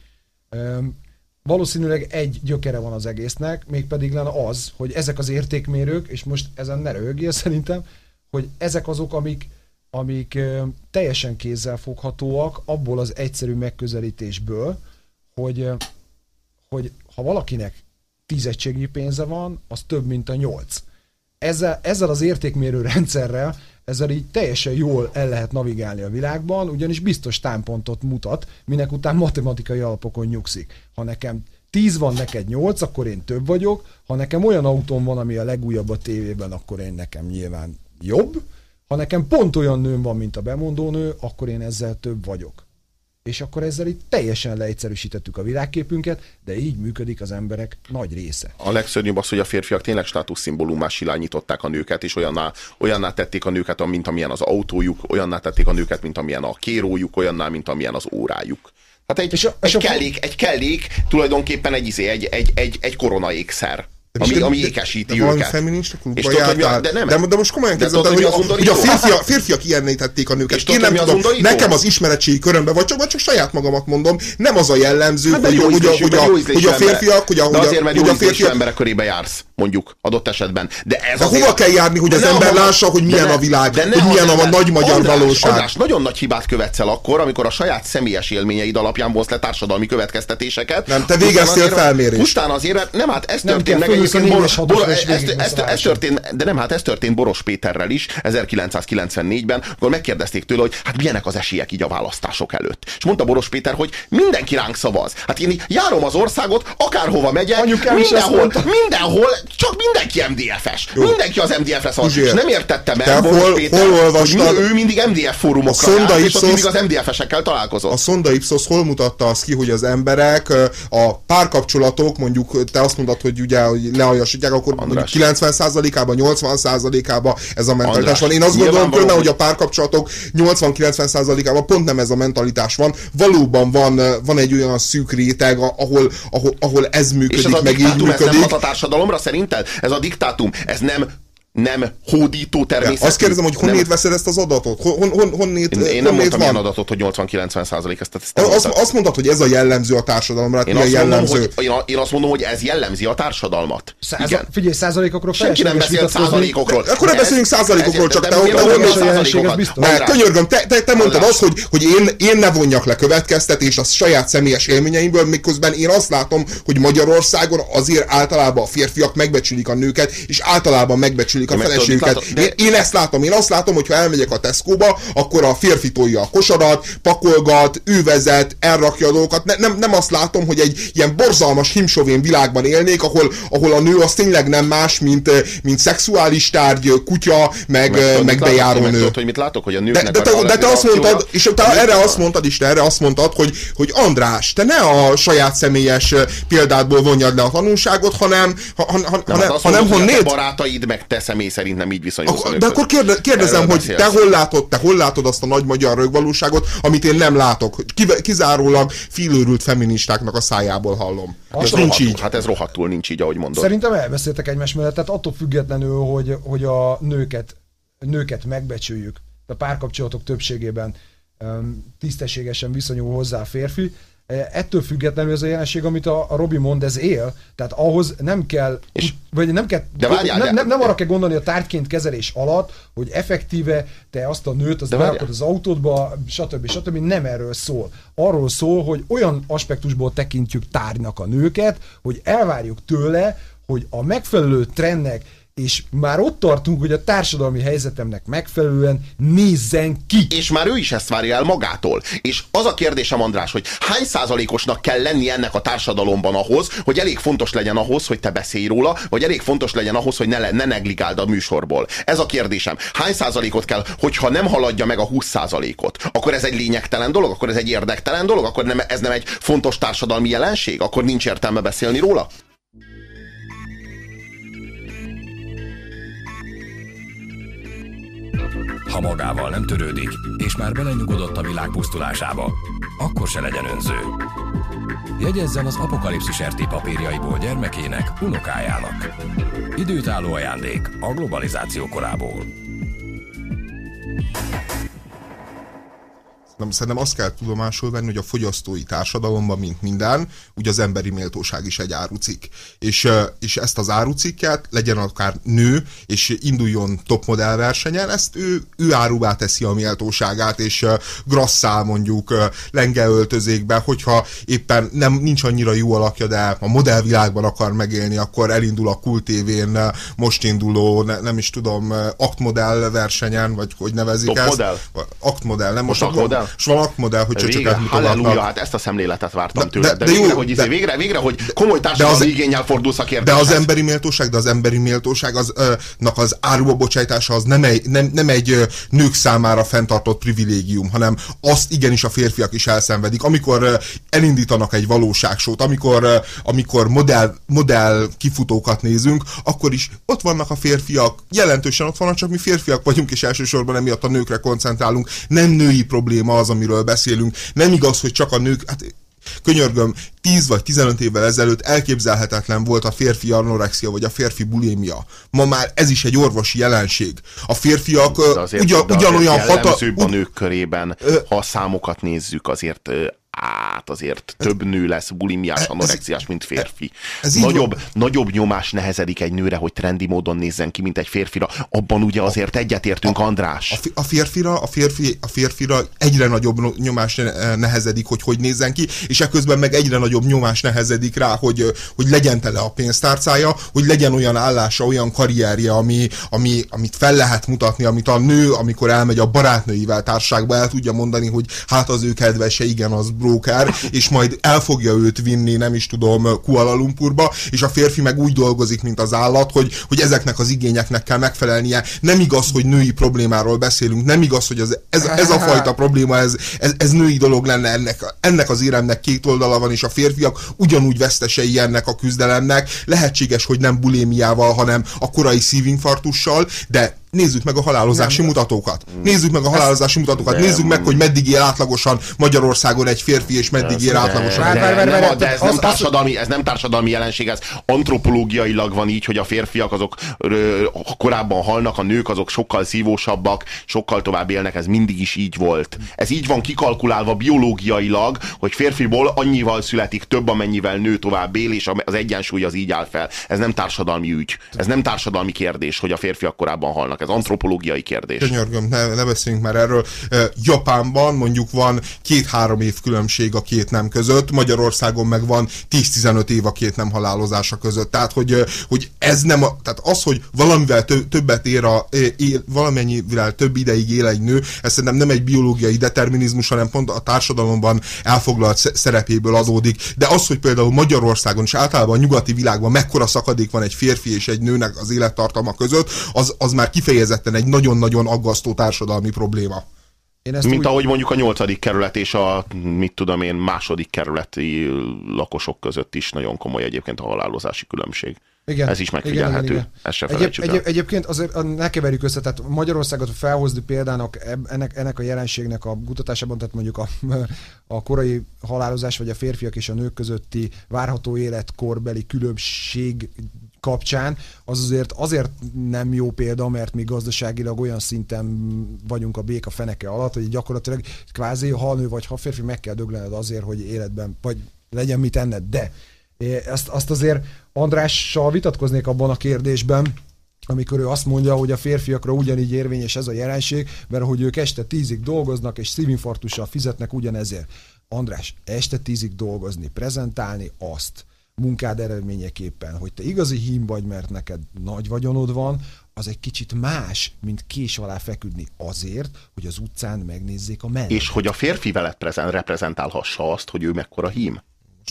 Öm, valószínűleg egy gyökere van az egésznek, mégpedig len az, hogy ezek az értékmérők, és most ezen ne röhögjél szerintem, hogy ezek azok, amik, amik teljesen kézzel foghatóak abból az egyszerű megközelítésből, hogy, hogy ha valakinek tíz pénze van, az több, mint a nyolc. Ezzel, ezzel az értékmérő rendszerrel, ezzel így teljesen jól el lehet navigálni a világban, ugyanis biztos támpontot mutat, minek után matematikai alapokon nyugszik. Ha nekem 10 van, neked 8, akkor én több vagyok, ha nekem olyan autóm van, ami a legújabb a tévében, akkor én nekem nyilván jobb, ha nekem pont olyan nőm van, mint a bemondó nő, akkor én ezzel több vagyok. És akkor ezzel itt teljesen leegyszerűsítettük a világképünket, de így működik az emberek nagy része. A legszörnyűbb az, hogy a férfiak tényleg státuszszimbólumá silányították a nőket, és olyanná, olyanná tették a nőket, mint amilyen az autójuk, olyanná tették a nőket, mint amilyen a kérójuk, olyanná, mint amilyen az órájuk. Tehát egy, És a- egy, és a- kellék, egy kellék tulajdonképpen egy, izé, egy, egy, egy, egy koronaékszer. Ami, ami ékesíti de őket. feminista klubba jártál? de nem. de, de most komolyan De kezdem, hogy, a, az hogy a férfiak, férfiak ilyenítették a nőket. És Én nem az tudom, undorító? nekem az ismeretségi körömben, vagy csak, vagy csak saját magamat mondom, nem az a jellemző, Hát hogy, hogy, a, hogy, a, hogy a férfiak, hogy a, hogy a, hogy a férfiak, emberek körébe jársz, mondjuk, adott esetben. De ez De azért... hova kell járni, hogy De az ember ahova- lássa, hogy milyen ne- a világ, de ne hogy milyen a nagy magyar András, valóság. András, nagyon nagy hibát követsz el akkor, amikor a saját személyes élményeid alapján vonsz le társadalmi következtetéseket. Nem, te végeztél azért, felmérést. Pusztán azért, mert nem, hát ez történt meg egyébként négyes Bor- hatosra, Bor- és ez, ez, ez, történt, de nem, hát ez történt Boros Péterrel is 1994-ben, akkor megkérdezték tőle, hogy hát milyenek az esélyek így a választások előtt. És mondta Boros Péter, hogy mindenki ránk szavaz. Hát én járom az országot, akárhova megyek, Anyukám mindenhol, mindenhol csak mindenki MDF-es. Jó. Mindenki az MDF-re szól. És nem értette meg Te Boros hol- Péter, hol olvastad? hogy mi, ő mindig MDF fórumokra járt, és ott Ipsos- mindig az MDF-esekkel találkozott. A Sonda Ipsos hol mutatta azt ki, hogy az emberek a párkapcsolatok, mondjuk te azt mondod, hogy ugye hogy lealjasítják, akkor András. 90%-ában, 80%-ában ez a mentalitás András, van. Én azt gondolom például, hogy a párkapcsolatok 80-90%-ában pont nem ez a mentalitás van. Valóban van, van egy olyan szűk réteg, ahol, ahol, ahol ez És ez működik, meg így nem működik. hat a társadalomra szerinted? Ez a diktátum, ez nem nem hódító természetű. Azt kérdezem, hogy honnét nem, veszed ezt az adatot? Hon, hon, hon, honnét, én, én nem honnét mondtam ilyen van? adatot, hogy 80-90 százalék, ezt, ezt Azt, azt mondtad, hogy ez a jellemző a társadalomra, hát Én azt, mondom, jellemző? hogy, én, azt mondom, hogy ez jellemzi a társadalmat. Száz, Igen. figyelj, százalékokról Senki nem beszél százalékokról. Akkor ne beszéljünk százalékokról, ez- csak de te-. Ne, András, könyörgöm, te, mondtad azt, hogy, hogy én, ne vonjak le következtetést a saját személyes élményeimből, miközben én azt látom, hogy Magyarországon azért általában a férfiak megbecsülik a nőket, és általában megbecsülik a Én feleségüket. látom? De- Én, én ezt látom, én azt látom, hogy ha elmegyek a Tesco-ba, akkor a férfi tolja a kosarat, pakolgat, ő vezet, elrakja a dolgokat. Ne, nem, nem azt látom, hogy egy ilyen borzalmas himsovén világban élnék, ahol, ahol a nő az tényleg nem más, mint, eh, mint szexuális tárgy, kutya, meg, Meg meg, bejáró nő. tudod, hogy mit látok, hogy a De, nőknek de, a te, de te azt mondtad, és te erre azt mondtad is, te erre azt mondtad, hogy, hogy András, te ne a saját személyes eh, példádból vonjad le a tanulságot, hanem, ha, ha, ha, Nem, hát hanem, azt hanem te honnét? barátaid, meg te személy szerint nem így viszonyulsz a Akkor, de akkor kérde, kérdezem, Erről hogy te hol, látod, te hol látod azt a nagy magyar rögvalóságot, amit én nem látok. Kive- Kizárólag filőrült feministáknak a szájából hallom. Ez Ez nincs rohadtul, így. Hát ez rohadtul nincs így, ahogy mondod. Szerintem elbeszéltek egymás mellett, tehát attól függetlenül, hogy, hogy a nőket, nőket megbecsüljük, a párkapcsolatok többségében tisztességesen viszonyul hozzá a férfi, ettől függetlenül ez a jelenség, amit a, a Robi mond, ez él, tehát ahhoz nem kell, És- vagy nem kell, De várjál, nem, nem, nem arra kell gondolni a tárgyként kezelés alatt, hogy effektíve te azt a nőt, az berakod az autódba, stb. stb. nem erről szól. Arról szól, hogy olyan aspektusból tekintjük tárgynak a nőket, hogy elvárjuk tőle, hogy a megfelelő trendnek és már ott tartunk, hogy a társadalmi helyzetemnek megfelelően nézzen ki. És már ő is ezt várja el magától. És az a kérdésem, András, hogy hány százalékosnak kell lenni ennek a társadalomban ahhoz, hogy elég fontos legyen ahhoz, hogy te beszélj róla, vagy elég fontos legyen ahhoz, hogy ne, ne negligáld a műsorból. Ez a kérdésem. Hány százalékot kell, hogyha nem haladja meg a 20 százalékot, akkor ez egy lényegtelen dolog, akkor ez egy érdektelen dolog, akkor nem, ez nem egy fontos társadalmi jelenség, akkor nincs értelme beszélni róla? Magával nem törődik, és már belenyugodott a világ pusztulásába, akkor se legyen önző. Jegyezzen az apokalipszis RT papírjaiból gyermekének, unokájának. Időtálló ajándék a globalizáció korából. Nem, szerintem azt kell tudomásul venni, hogy a fogyasztói társadalomban, mint minden, ugye az emberi méltóság is egy árucik. És, és ezt az árucikket, legyen akár nő, és induljon topmodell versenyen, ezt ő, ő áruvá teszi a méltóságát, és grasszál mondjuk lengeöltözékbe, hogyha éppen nem, nincs annyira jó alakja, de a modellvilágban akar megélni, akkor elindul a Kult TV-n ö, most induló, ne, nem is tudom, aktmodell versenyen, vagy hogy nevezik ezt. Topmodell? Aktmodell, nem Most most, aktmodell? És van aktmodell, hogy csöcsöket mutogatnak. hát ezt a szemléletet vártam De- tőle. De, de- de, de végre, jó, hogy, izé, de- végre, végre, hogy komoly társadalmi az- igényel fordulsz a De kérdéshez. az emberi méltóság, de az emberi méltóság az, nak az áruba bocsájtása az nem egy, nem, nem egy nők számára fenntartott privilégium, hanem azt igenis a férfiak is elszenvedik. Amikor elindítanak egy valóságsót, amikor, amikor modell, modell kifutókat nézünk, akkor is ott vannak a férfiak, jelentősen ott vannak, csak mi férfiak vagyunk, és elsősorban emiatt a nőkre koncentrálunk. Nem női probléma az, amiről beszélünk. Nem igaz, hogy csak a nők, hát könyörgöm, 10 vagy 15 évvel ezelőtt elképzelhetetlen volt a férfi anorexia vagy a férfi bulimia. Ma már ez is egy orvosi jelenség. A férfiak ö, De azért, ugyan, de ugyanolyan hata... jellemzőbb a nők körében, ha a számokat nézzük, azért ö, át azért több nő lesz bulimiás, anorexiás, mint férfi. ez nagyobb, nagyobb nyomás nehezedik egy nőre, hogy trendi módon nézzen ki, mint egy férfira. Abban ugye azért egyetértünk, András. A, a férfira, a, férfi, a férfira egyre nagyobb nyomás ne- nehezedik, hogy hogy nézzen ki, és ekközben meg egyre nagyobb nyomás nehezedik rá, hogy, hogy legyen tele a pénztárcája, hogy legyen olyan állása, olyan karrierje, ami, ami, amit fel lehet mutatni, amit a nő, amikor elmegy a barátnőivel társaságba, el tudja mondani, hogy hát az ő kedvese, igen, az bróker, és majd el fogja őt vinni, nem is tudom, Kuala Lumpurba, és a férfi meg úgy dolgozik, mint az állat, hogy, hogy ezeknek az igényeknek kell megfelelnie. Nem igaz, hogy női problémáról beszélünk, nem igaz, hogy az, ez, ez a fajta probléma, ez, ez, ez női dolog lenne, ennek, ennek az éremnek két oldala van, és a férfiak ugyanúgy vesztesei ennek a küzdelemnek. Lehetséges, hogy nem bulémiával, hanem a korai szívinfarktussal, de nézzük meg a halálozási nem, mutatókat. Nézzük meg a halálozási mutatókat. Nem. Nézzük meg, hogy meddig él átlagosan Magyarországon egy férfi, és meddig él átlagosan. De, nem, de ez, nem társadalmi, ez nem társadalmi jelenség, ez antropológiailag van így, hogy a férfiak azok korábban halnak, a nők azok sokkal szívósabbak, sokkal tovább élnek, ez mindig is így volt. Ez így van kikalkulálva biológiailag, hogy férfiból annyival születik több, amennyivel nő tovább él, és az egyensúly az így áll fel. Ez nem társadalmi ügy. Ez nem társadalmi kérdés, hogy a férfiak korábban halnak. Ez antropológiai kérdés. Könyörgöm, ne, ne beszéljünk már erről. Japánban mondjuk van két-három év különbség a két nem között, Magyarországon meg van 10-15 év a két nem halálozása között. Tehát, hogy, hogy ez nem, a, tehát az, hogy valamivel többet ér a, él, valamennyivel több ideig él egy nő, ez szerintem nem egy biológiai determinizmus, hanem pont a társadalomban elfoglalt szerepéből adódik. De az, hogy például Magyarországon és általában a nyugati világban mekkora szakadék van egy férfi és egy nőnek az élettartama között, az, az már kifejezetten kifejezetten egy nagyon-nagyon aggasztó társadalmi probléma. Én ezt Mint úgy... ahogy mondjuk a nyolcadik kerület és a, mit tudom én, második kerületi lakosok között is nagyon komoly egyébként a halálozási különbség. Igen, Ez is megfigyelhető. Igen, igen, Ezt se Egyéb, egyéb, Egyébként azért ne keverjük össze, tehát Magyarországot felhozni példának ennek, ennek a jelenségnek a kutatásában, tehát mondjuk a, a korai halálozás vagy a férfiak és a nők közötti várható életkorbeli különbség kapcsán, az azért azért nem jó példa, mert mi gazdaságilag olyan szinten vagyunk a béka feneke alatt, hogy gyakorlatilag kvázi ha nő vagy ha férfi meg kell döglened azért, hogy életben, vagy legyen mit enned, de ezt, azt azért Andrással vitatkoznék abban a kérdésben, amikor ő azt mondja, hogy a férfiakra ugyanígy érvényes ez a jelenség, mert hogy ők este tízig dolgoznak, és szívinfarktussal fizetnek ugyanezért. András, este tízig dolgozni, prezentálni azt, munkád eredményeképpen, hogy te igazi hím vagy, mert neked nagy vagyonod van, az egy kicsit más, mint kés alá feküdni azért, hogy az utcán megnézzék a mellett. És hogy a férfi veled prezent, reprezentálhassa azt, hogy ő mekkora hím.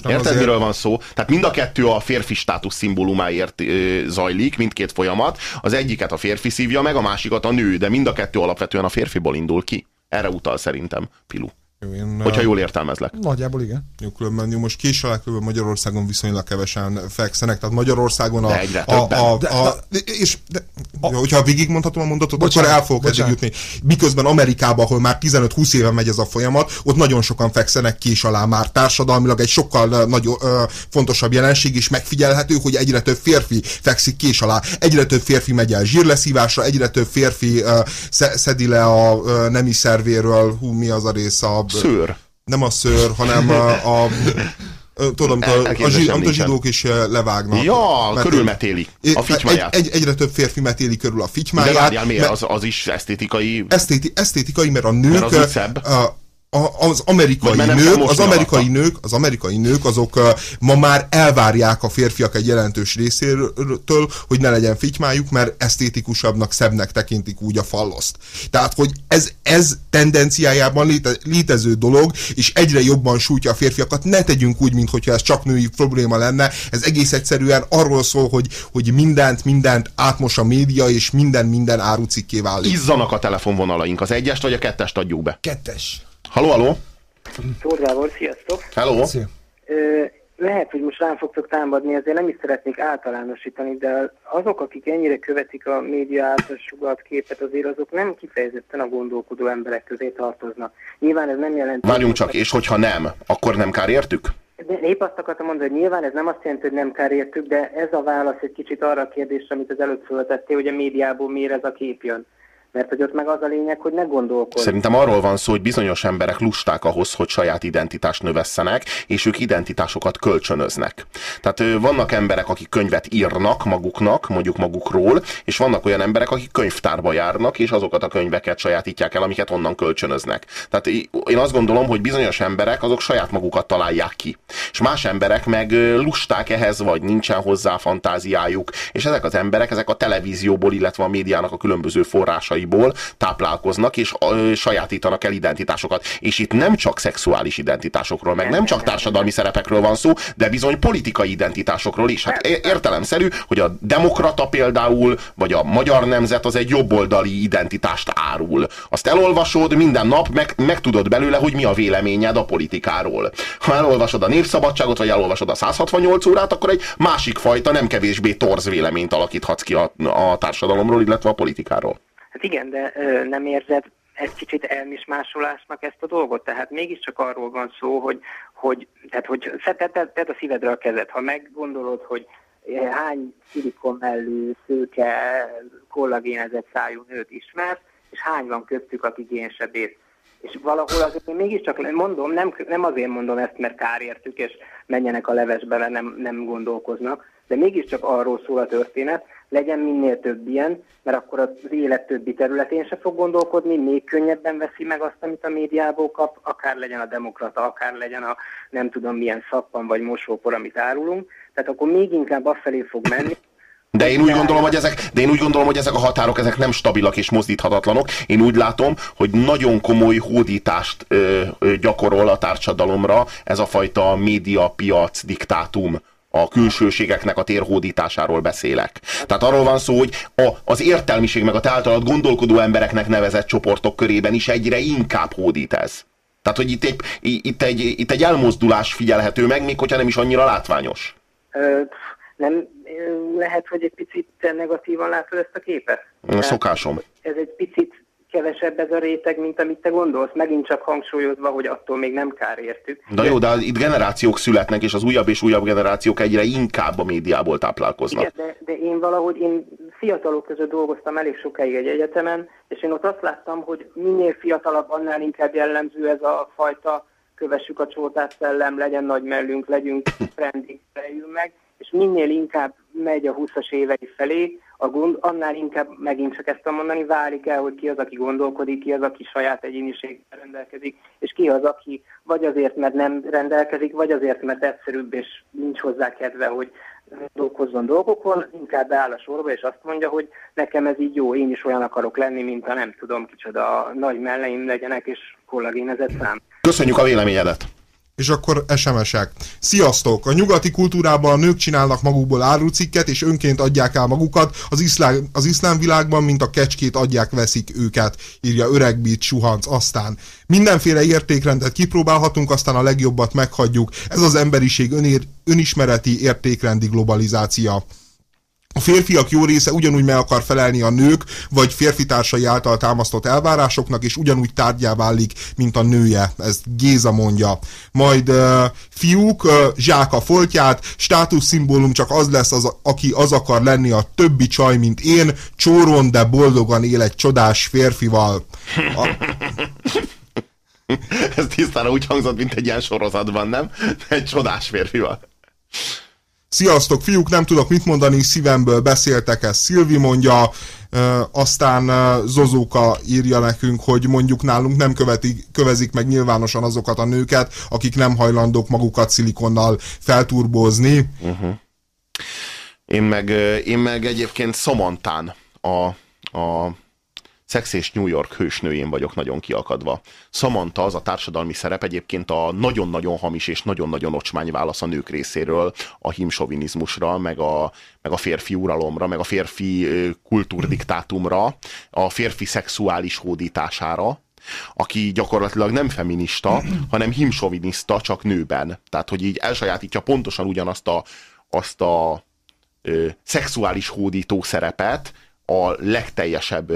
Érted, azért... miről van szó? Tehát mind a kettő a férfi státusz szimbólumáért ö, zajlik, mindkét folyamat. Az egyiket a férfi szívja meg, a másikat a nő, de mind a kettő alapvetően a férfiból indul ki. Erre utal szerintem Pilu. Jó, én, Hogyha jól értelmezlek. Nagyjából igen. Jó, különben jó, most kés alá Magyarországon viszonylag kevesen fekszenek, tehát Magyarországon a... De egyre a, a, a, de, a, és, de, a, hogyha végigmondhatom a mondatot, bocsánat, akkor el fogok eddig jutni. Miközben Amerikában, ahol már 15-20 éve megy ez a folyamat, ott nagyon sokan fekszenek kés alá már társadalmilag egy sokkal nagy, ö, fontosabb jelenség, és megfigyelhető, hogy egyre több férfi fekszik kés alá, egyre több férfi megy el zsírleszívásra, egyre több férfi ö, szedi le a ö, nemi szervéről, hú, mi az a rész a Szőr. Nem a szőr, hanem a, a tudom, a, a, zsi, a zsidók is levágnak. Ja, mert körülmetéli a fitymáját. Egy, egy, egyre több férfi metéli körül a fitymáját. De várjál, miért? Az, az is esztétikai... Esztéti, esztétikai, mert a nők... Mert az a, az amerikai nők, az amerikai nők, az amerikai nők azok uh, ma már elvárják a férfiak egy jelentős részétől, hogy ne legyen fitymájuk, mert esztétikusabbnak, szebbnek tekintik úgy a falloszt. Tehát, hogy ez, ez tendenciájában léte, létező dolog, és egyre jobban sújtja a férfiakat. Ne tegyünk úgy, mintha ez csak női probléma lenne. Ez egész egyszerűen arról szól, hogy, hogy mindent, mindent átmos a média, és minden, minden árucikké válik. Izzanak a telefonvonalaink. Az egyest vagy a kettest adjuk be? Kettes. Halló, halló! Tóth Gábor, sziasztok! Hello! Ö, lehet, hogy most rám fogtok támadni, ezért nem is szeretnék általánosítani, de azok, akik ennyire követik a média által sugalt képet, azért azok nem kifejezetten a gondolkodó emberek közé tartoznak. Nyilván ez nem jelenti... Várjunk csak, és hogyha nem, akkor nem kár értük? De épp azt akartam mondani, hogy nyilván ez nem azt jelenti, hogy nem kár értük, de ez a válasz egy kicsit arra a kérdésre, amit az előtt föltettél, hogy a médiából miért ez a kép jön. Mert hogy ott meg az a lényeg, hogy ne gondolkodj. Szerintem arról van szó, hogy bizonyos emberek lusták ahhoz, hogy saját identitást növesszenek, és ők identitásokat kölcsönöznek. Tehát vannak emberek, akik könyvet írnak maguknak, mondjuk magukról, és vannak olyan emberek, akik könyvtárba járnak, és azokat a könyveket sajátítják el, amiket onnan kölcsönöznek. Tehát én azt gondolom, hogy bizonyos emberek azok saját magukat találják ki. És más emberek meg lusták ehhez, vagy nincsen hozzá fantáziájuk, és ezek az emberek, ezek a televízióból, illetve a médiának a különböző forrásai tapasztalataiból táplálkoznak, és sajátítanak el identitásokat. És itt nem csak szexuális identitásokról, meg nem csak társadalmi szerepekről van szó, de bizony politikai identitásokról is. Hát értelemszerű, hogy a demokrata például, vagy a magyar nemzet az egy jobboldali identitást árul. Azt elolvasod, minden nap meg tudod belőle, hogy mi a véleményed a politikáról. Ha elolvasod a Népszabadságot, vagy elolvasod a 168 órát, akkor egy másik fajta, nem kevésbé torz véleményt alakíthatsz ki a, a társadalomról, illetve a politikáról. Hát igen, de ö, nem érzed egy kicsit elmismásolásnak ezt a dolgot? Tehát mégiscsak arról van szó, hogy, hogy tehát, hogy tehát a szívedről kezed. Ha meggondolod, hogy hány szilikon mellű, szőke, kollagénezett szájú nőt ismersz, és hány van köztük, aki génsebész. És valahol azért én mégiscsak mondom, nem, nem azért mondom ezt, mert kár és menjenek a levesbe, mert nem, nem gondolkoznak, de mégiscsak arról szól a történet, legyen minél több ilyen, mert akkor az élet többi területén se fog gondolkodni, még könnyebben veszi meg azt, amit a médiából kap, akár legyen a demokrata, akár legyen a nem tudom milyen szappan vagy mosópor, amit árulunk, tehát akkor még inkább afelé fog menni, de én úgy gondolom, hogy ezek, de én úgy gondolom, hogy ezek a határok ezek nem stabilak és mozdíthatatlanok. Én úgy látom, hogy nagyon komoly hódítást ö, ö, gyakorol a társadalomra ez a fajta médiapiac diktátum a külsőségeknek a térhódításáról beszélek. Tehát arról van szó, hogy a, az értelmiség meg a te általad gondolkodó embereknek nevezett csoportok körében is egyre inkább hódít ez. Tehát, hogy itt egy, itt egy, itt egy elmozdulás figyelhető meg, még hogyha nem is annyira látványos. Ö, nem lehet, hogy egy picit negatívan látod ezt a képet? Szokásom. Ez egy picit kevesebb ez a réteg, mint amit te gondolsz, megint csak hangsúlyozva, hogy attól még nem kár értük. De jó, de itt generációk születnek, és az újabb és újabb generációk egyre inkább a médiából táplálkoznak. Igen, de, de én valahogy, én fiatalok között dolgoztam elég sokáig egy egyetemen, és én ott azt láttam, hogy minél fiatalabb, annál inkább jellemző ez a fajta kövessük a csótát szellem, legyen nagy mellünk, legyünk trendig, meg, és minél inkább megy a 20-as évei felé, a gond, annál inkább megint csak ezt a mondani, válik el, hogy ki az, aki gondolkodik, ki az, aki saját egyéniséggel rendelkezik, és ki az, aki vagy azért, mert nem rendelkezik, vagy azért, mert egyszerűbb, és nincs hozzá kedve, hogy dolgozzon dolgokon, inkább beáll a sorba, és azt mondja, hogy nekem ez így jó, én is olyan akarok lenni, mint a nem tudom kicsoda nagy melleim legyenek, és kollagénezett szám. Köszönjük a véleményedet! És akkor SMS-ek. Sziasztok! A nyugati kultúrában a nők csinálnak magukból árucikket, és önként adják el magukat, az iszlám, az iszlám világban, mint a kecskét adják, veszik őket, írja öregbít suhanc. Aztán mindenféle értékrendet kipróbálhatunk, aztán a legjobbat meghagyjuk. Ez az emberiség önér, önismereti értékrendi globalizáció. A férfiak jó része ugyanúgy meg akar felelni a nők, vagy férfi társai által támasztott elvárásoknak, és ugyanúgy tárgyá válik, mint a nője. Ezt Géza mondja. Majd uh, fiúk, uh, zsák a foltját, státuszszimbólum csak az lesz, az, aki az akar lenni a többi csaj, mint én, csóron, de boldogan él egy csodás férfival. A... Ez tisztára úgy hangzott, mint egy ilyen sorozatban, nem? Egy csodás férfival. Sziasztok, fiúk, nem tudok mit mondani, szívemből beszéltek, ezt Szilvi mondja, aztán Zozóka írja nekünk, hogy mondjuk nálunk nem követik, kövezik meg nyilvánosan azokat a nőket, akik nem hajlandók magukat szilikonnal felturbózni. Uh-huh. Én, meg, én meg egyébként Szamantán a, a Szex és New York hősnőjén vagyok nagyon kiakadva. Samantha az a társadalmi szerep egyébként a nagyon-nagyon hamis és nagyon-nagyon ocsmány válasz a nők részéről a himsovinizmusra, meg a, meg a férfi uralomra, meg a férfi kultúrdiktátumra, a férfi szexuális hódítására, aki gyakorlatilag nem feminista, hanem himsoviniszta, csak nőben. Tehát, hogy így elsajátítja pontosan ugyanazt a, azt a ö, szexuális hódító szerepet, a legteljesebb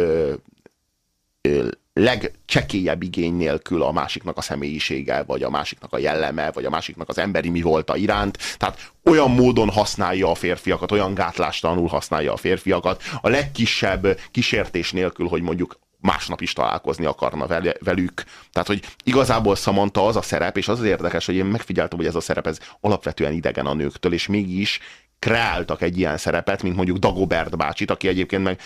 legcsekélyebb igény nélkül a másiknak a személyisége, vagy a másiknak a jelleme, vagy a másiknak az emberi mi volta iránt. Tehát olyan módon használja a férfiakat, olyan gátlástalanul használja a férfiakat, a legkisebb kísértés nélkül, hogy mondjuk másnap is találkozni akarna velük. Tehát, hogy igazából Samantha az a szerep, és az az érdekes, hogy én megfigyeltem, hogy ez a szerep ez alapvetően idegen a nőktől, és mégis kreáltak egy ilyen szerepet, mint mondjuk Dagobert bácsit, aki egyébként meg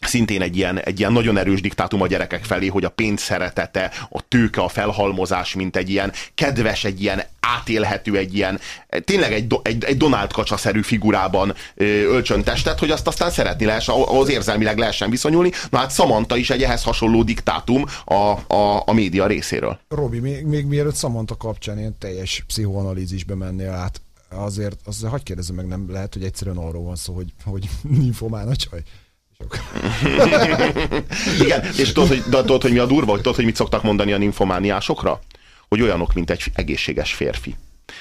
szintén egy ilyen, egy ilyen nagyon erős diktátum a gyerekek felé, hogy a pénz szeretete, a tőke, a felhalmozás, mint egy ilyen kedves, egy ilyen átélhető egy ilyen, tényleg egy, egy, egy Donald kacsaszerű figurában ölcsön testet, hogy azt aztán szeretni lehessen, ahhoz érzelmileg lehessen viszonyulni. Na hát Samantha is egy ehhez hasonló diktátum a, a, a média részéről. Robi, még, még mielőtt Samantha kapcsán ilyen teljes pszichoanalízisbe mennél át, azért, azért hagyd kérdezem meg, nem lehet, hogy egyszerűen arról van szó, hogy, hogy ninfomán a csaj. Igen, és tudod hogy, tudod, hogy mi a durva, hogy tudod, hogy mit szoktak mondani a ninfomániásokra? Hogy olyanok, mint egy egészséges férfi.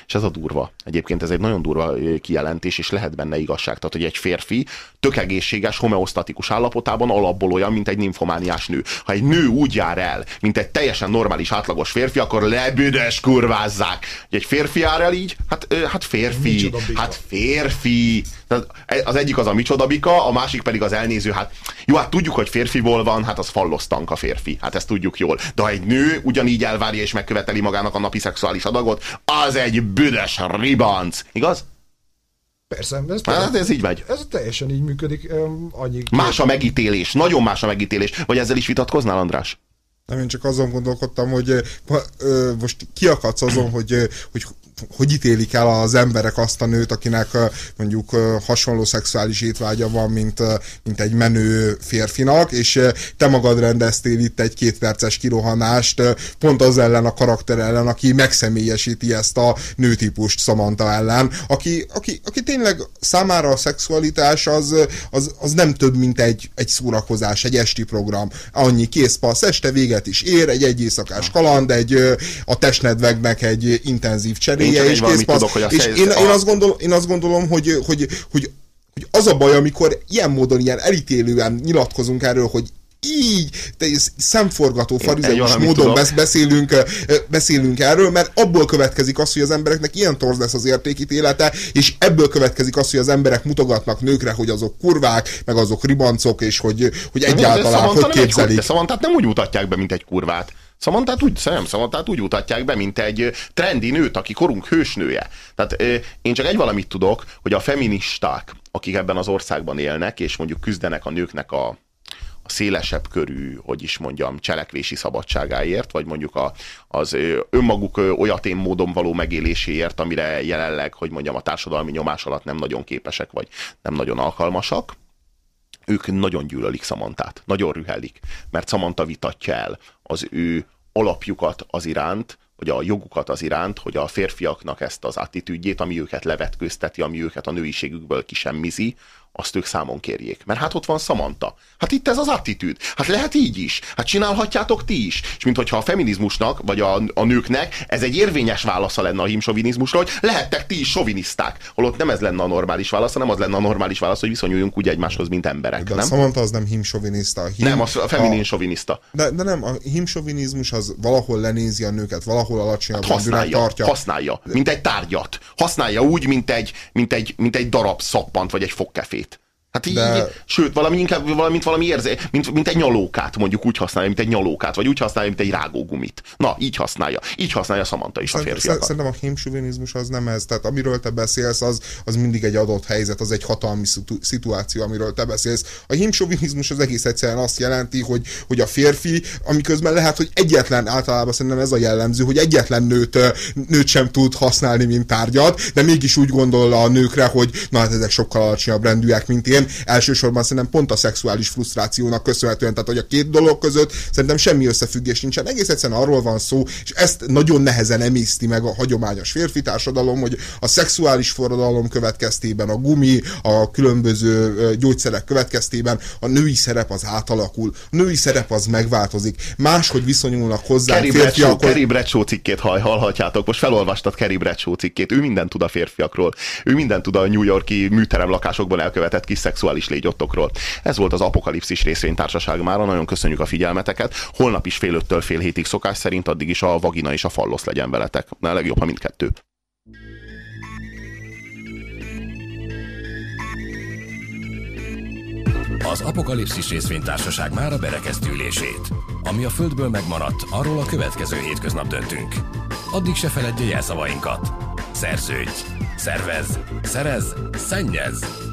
És ez a durva. Egyébként ez egy nagyon durva kijelentés, és lehet benne igazság. Tehát, hogy egy férfi tök egészséges, homeosztatikus állapotában alapból olyan, mint egy ninfomániás nő. Ha egy nő úgy jár el, mint egy teljesen normális, átlagos férfi, akkor lebüdös kurvázzák. Egy férfi jár el így, hát, hát férfi, hát férfi. Az egyik az a micsodabika, a másik pedig az elnéző, hát jó, hát tudjuk, hogy férfiból van, hát az fallosztank a férfi, hát ezt tudjuk jól. De ha egy nő ugyanígy elvárja és megköveteli magának a napi szexuális adagot, az egy büdös ribanc, igaz? Persze, ez, hát ez így megy. Ez teljesen így működik. Annyi más a megítélés, nagyon más a megítélés. Vagy ezzel is vitatkoznál, András? Nem, én csak azon gondolkodtam, hogy most kiakadsz azon, hogy, hogy hogy ítélik el az emberek azt a nőt, akinek mondjuk hasonló szexuális étvágya van, mint, mint egy menő férfinak, és te magad rendeztél itt egy kétperces kirohanást pont az ellen a karakter ellen, aki megszemélyesíti ezt a nőtípust Samantha ellen, aki, aki, aki tényleg számára a szexualitás az, az, az nem több, mint egy, egy szórakozás, egy esti program. Annyi készpassz, este véget is ér, egy egy éjszakás kaland, egy a testnedvegnek egy intenzív cseré, esélye, és kész tudok, hogy és én, a... én, azt gondolom, én azt gondolom, hogy, hogy, hogy, hogy az a baj, amikor ilyen módon, ilyen elítélően nyilatkozunk erről, hogy így, de szemforgató, farizeus módon beszélünk, beszélünk erről, mert abból következik az, hogy az embereknek ilyen torz lesz az értékítélete, és ebből következik az, hogy az emberek mutogatnak nőkre, hogy azok kurvák, meg azok ribancok, és hogy, hogy egyáltalán hogy képzelik. Szóval tehát nem úgy mutatják be, mint egy kurvát. Szamantát úgy, nem, Szamantát úgy mutatják be, mint egy trendi nőt, aki korunk hősnője. Tehát én csak egy valamit tudok, hogy a feministák, akik ebben az országban élnek, és mondjuk küzdenek a nőknek a, a szélesebb körű, hogy is mondjam, cselekvési szabadságáért, vagy mondjuk a, az önmaguk olyatén módon való megéléséért, amire jelenleg, hogy mondjam, a társadalmi nyomás alatt nem nagyon képesek, vagy nem nagyon alkalmasak, ők nagyon gyűlölik Szamantát, nagyon rühelik, mert Szamanta vitatja el az ő alapjukat az iránt, vagy a jogukat az iránt, hogy a férfiaknak ezt az attitűdjét, ami őket levetkőzteti, ami őket a nőiségükből kisemmizi, azt ők számon kérjék. Mert hát ott van Samantha. Hát itt ez az attitűd. Hát lehet így is. Hát csinálhatjátok ti is. És mint hogyha a feminizmusnak, vagy a, a nőknek ez egy érvényes válasza lenne a himsovinizmusra, hogy lehettek ti is soviniszták. Holott nem ez lenne a normális válasz, hanem az lenne a normális válasz, hogy viszonyuljunk úgy egymáshoz, mint emberek. De nem? Samantha az nem himsoviniszta. A him, nem, az a feminin a, soviniszta. De, de nem, a himsovinizmus az valahol lenézi a nőket, valahol alacsonyabb hát használja, tartja. Használja, mint egy tárgyat. Használja úgy, mint egy, mint egy, mint egy darab szappant, vagy egy fogkefét. Hát így, De... sőt, valami inkább, valamint valami érzé, mint, mint egy nyalókát mondjuk úgy használja, mint egy nyalókát, vagy úgy használja, mint egy rágógumit. Na, így használja. Így használja Samantha is a férfiakat. Szerintem a hémsuvinizmus az nem ez. Tehát amiről te beszélsz, az, az mindig egy adott helyzet, az egy hatalmi szituáció, amiről te beszélsz. A hémsuvinizmus az egész egyszerűen azt jelenti, hogy, hogy a férfi, amiközben lehet, hogy egyetlen, általában szerintem ez a jellemző, hogy egyetlen nőt, nőt sem tud használni, mint tárgyat, de mégis úgy gondol a nőkre, hogy na hát ezek sokkal alacsonyabb rendűek, mint én elsősorban szerintem pont a szexuális frusztrációnak köszönhetően, tehát hogy a két dolog között szerintem semmi összefüggés nincsen. Egész egyszerűen arról van szó, és ezt nagyon nehezen emészti meg a hagyományos férfi társadalom, hogy a szexuális forradalom következtében, a gumi, a különböző gyógyszerek következtében a női szerep az átalakul, a női szerep az megváltozik, máshogy viszonyulnak hozzá Kerry férfiakhoz. Kerry Bradshaw cikkét hall, hallhatjátok, most felolvastad Kerry Bradshaw cikkét, ő mindent tud a férfiakról, ő mindent tud a New Yorki műterem lakásokban elkövetett kis szexuális légyottokról. Ez volt az Apokalipszis részvénytársaság már, nagyon köszönjük a figyelmeteket. Holnap is fél öttől fél hétig szokás szerint, addig is a vagina és a fallosz legyen veletek. Na, legjobb, ha mindkettő. Az Apokalipszis részvénytársaság már a berekeztülését. Ami a Földből megmaradt, arról a következő hétköznap döntünk. Addig se feledje jelszavainkat. Szerződj! Szervez! Szerez! Szennyez!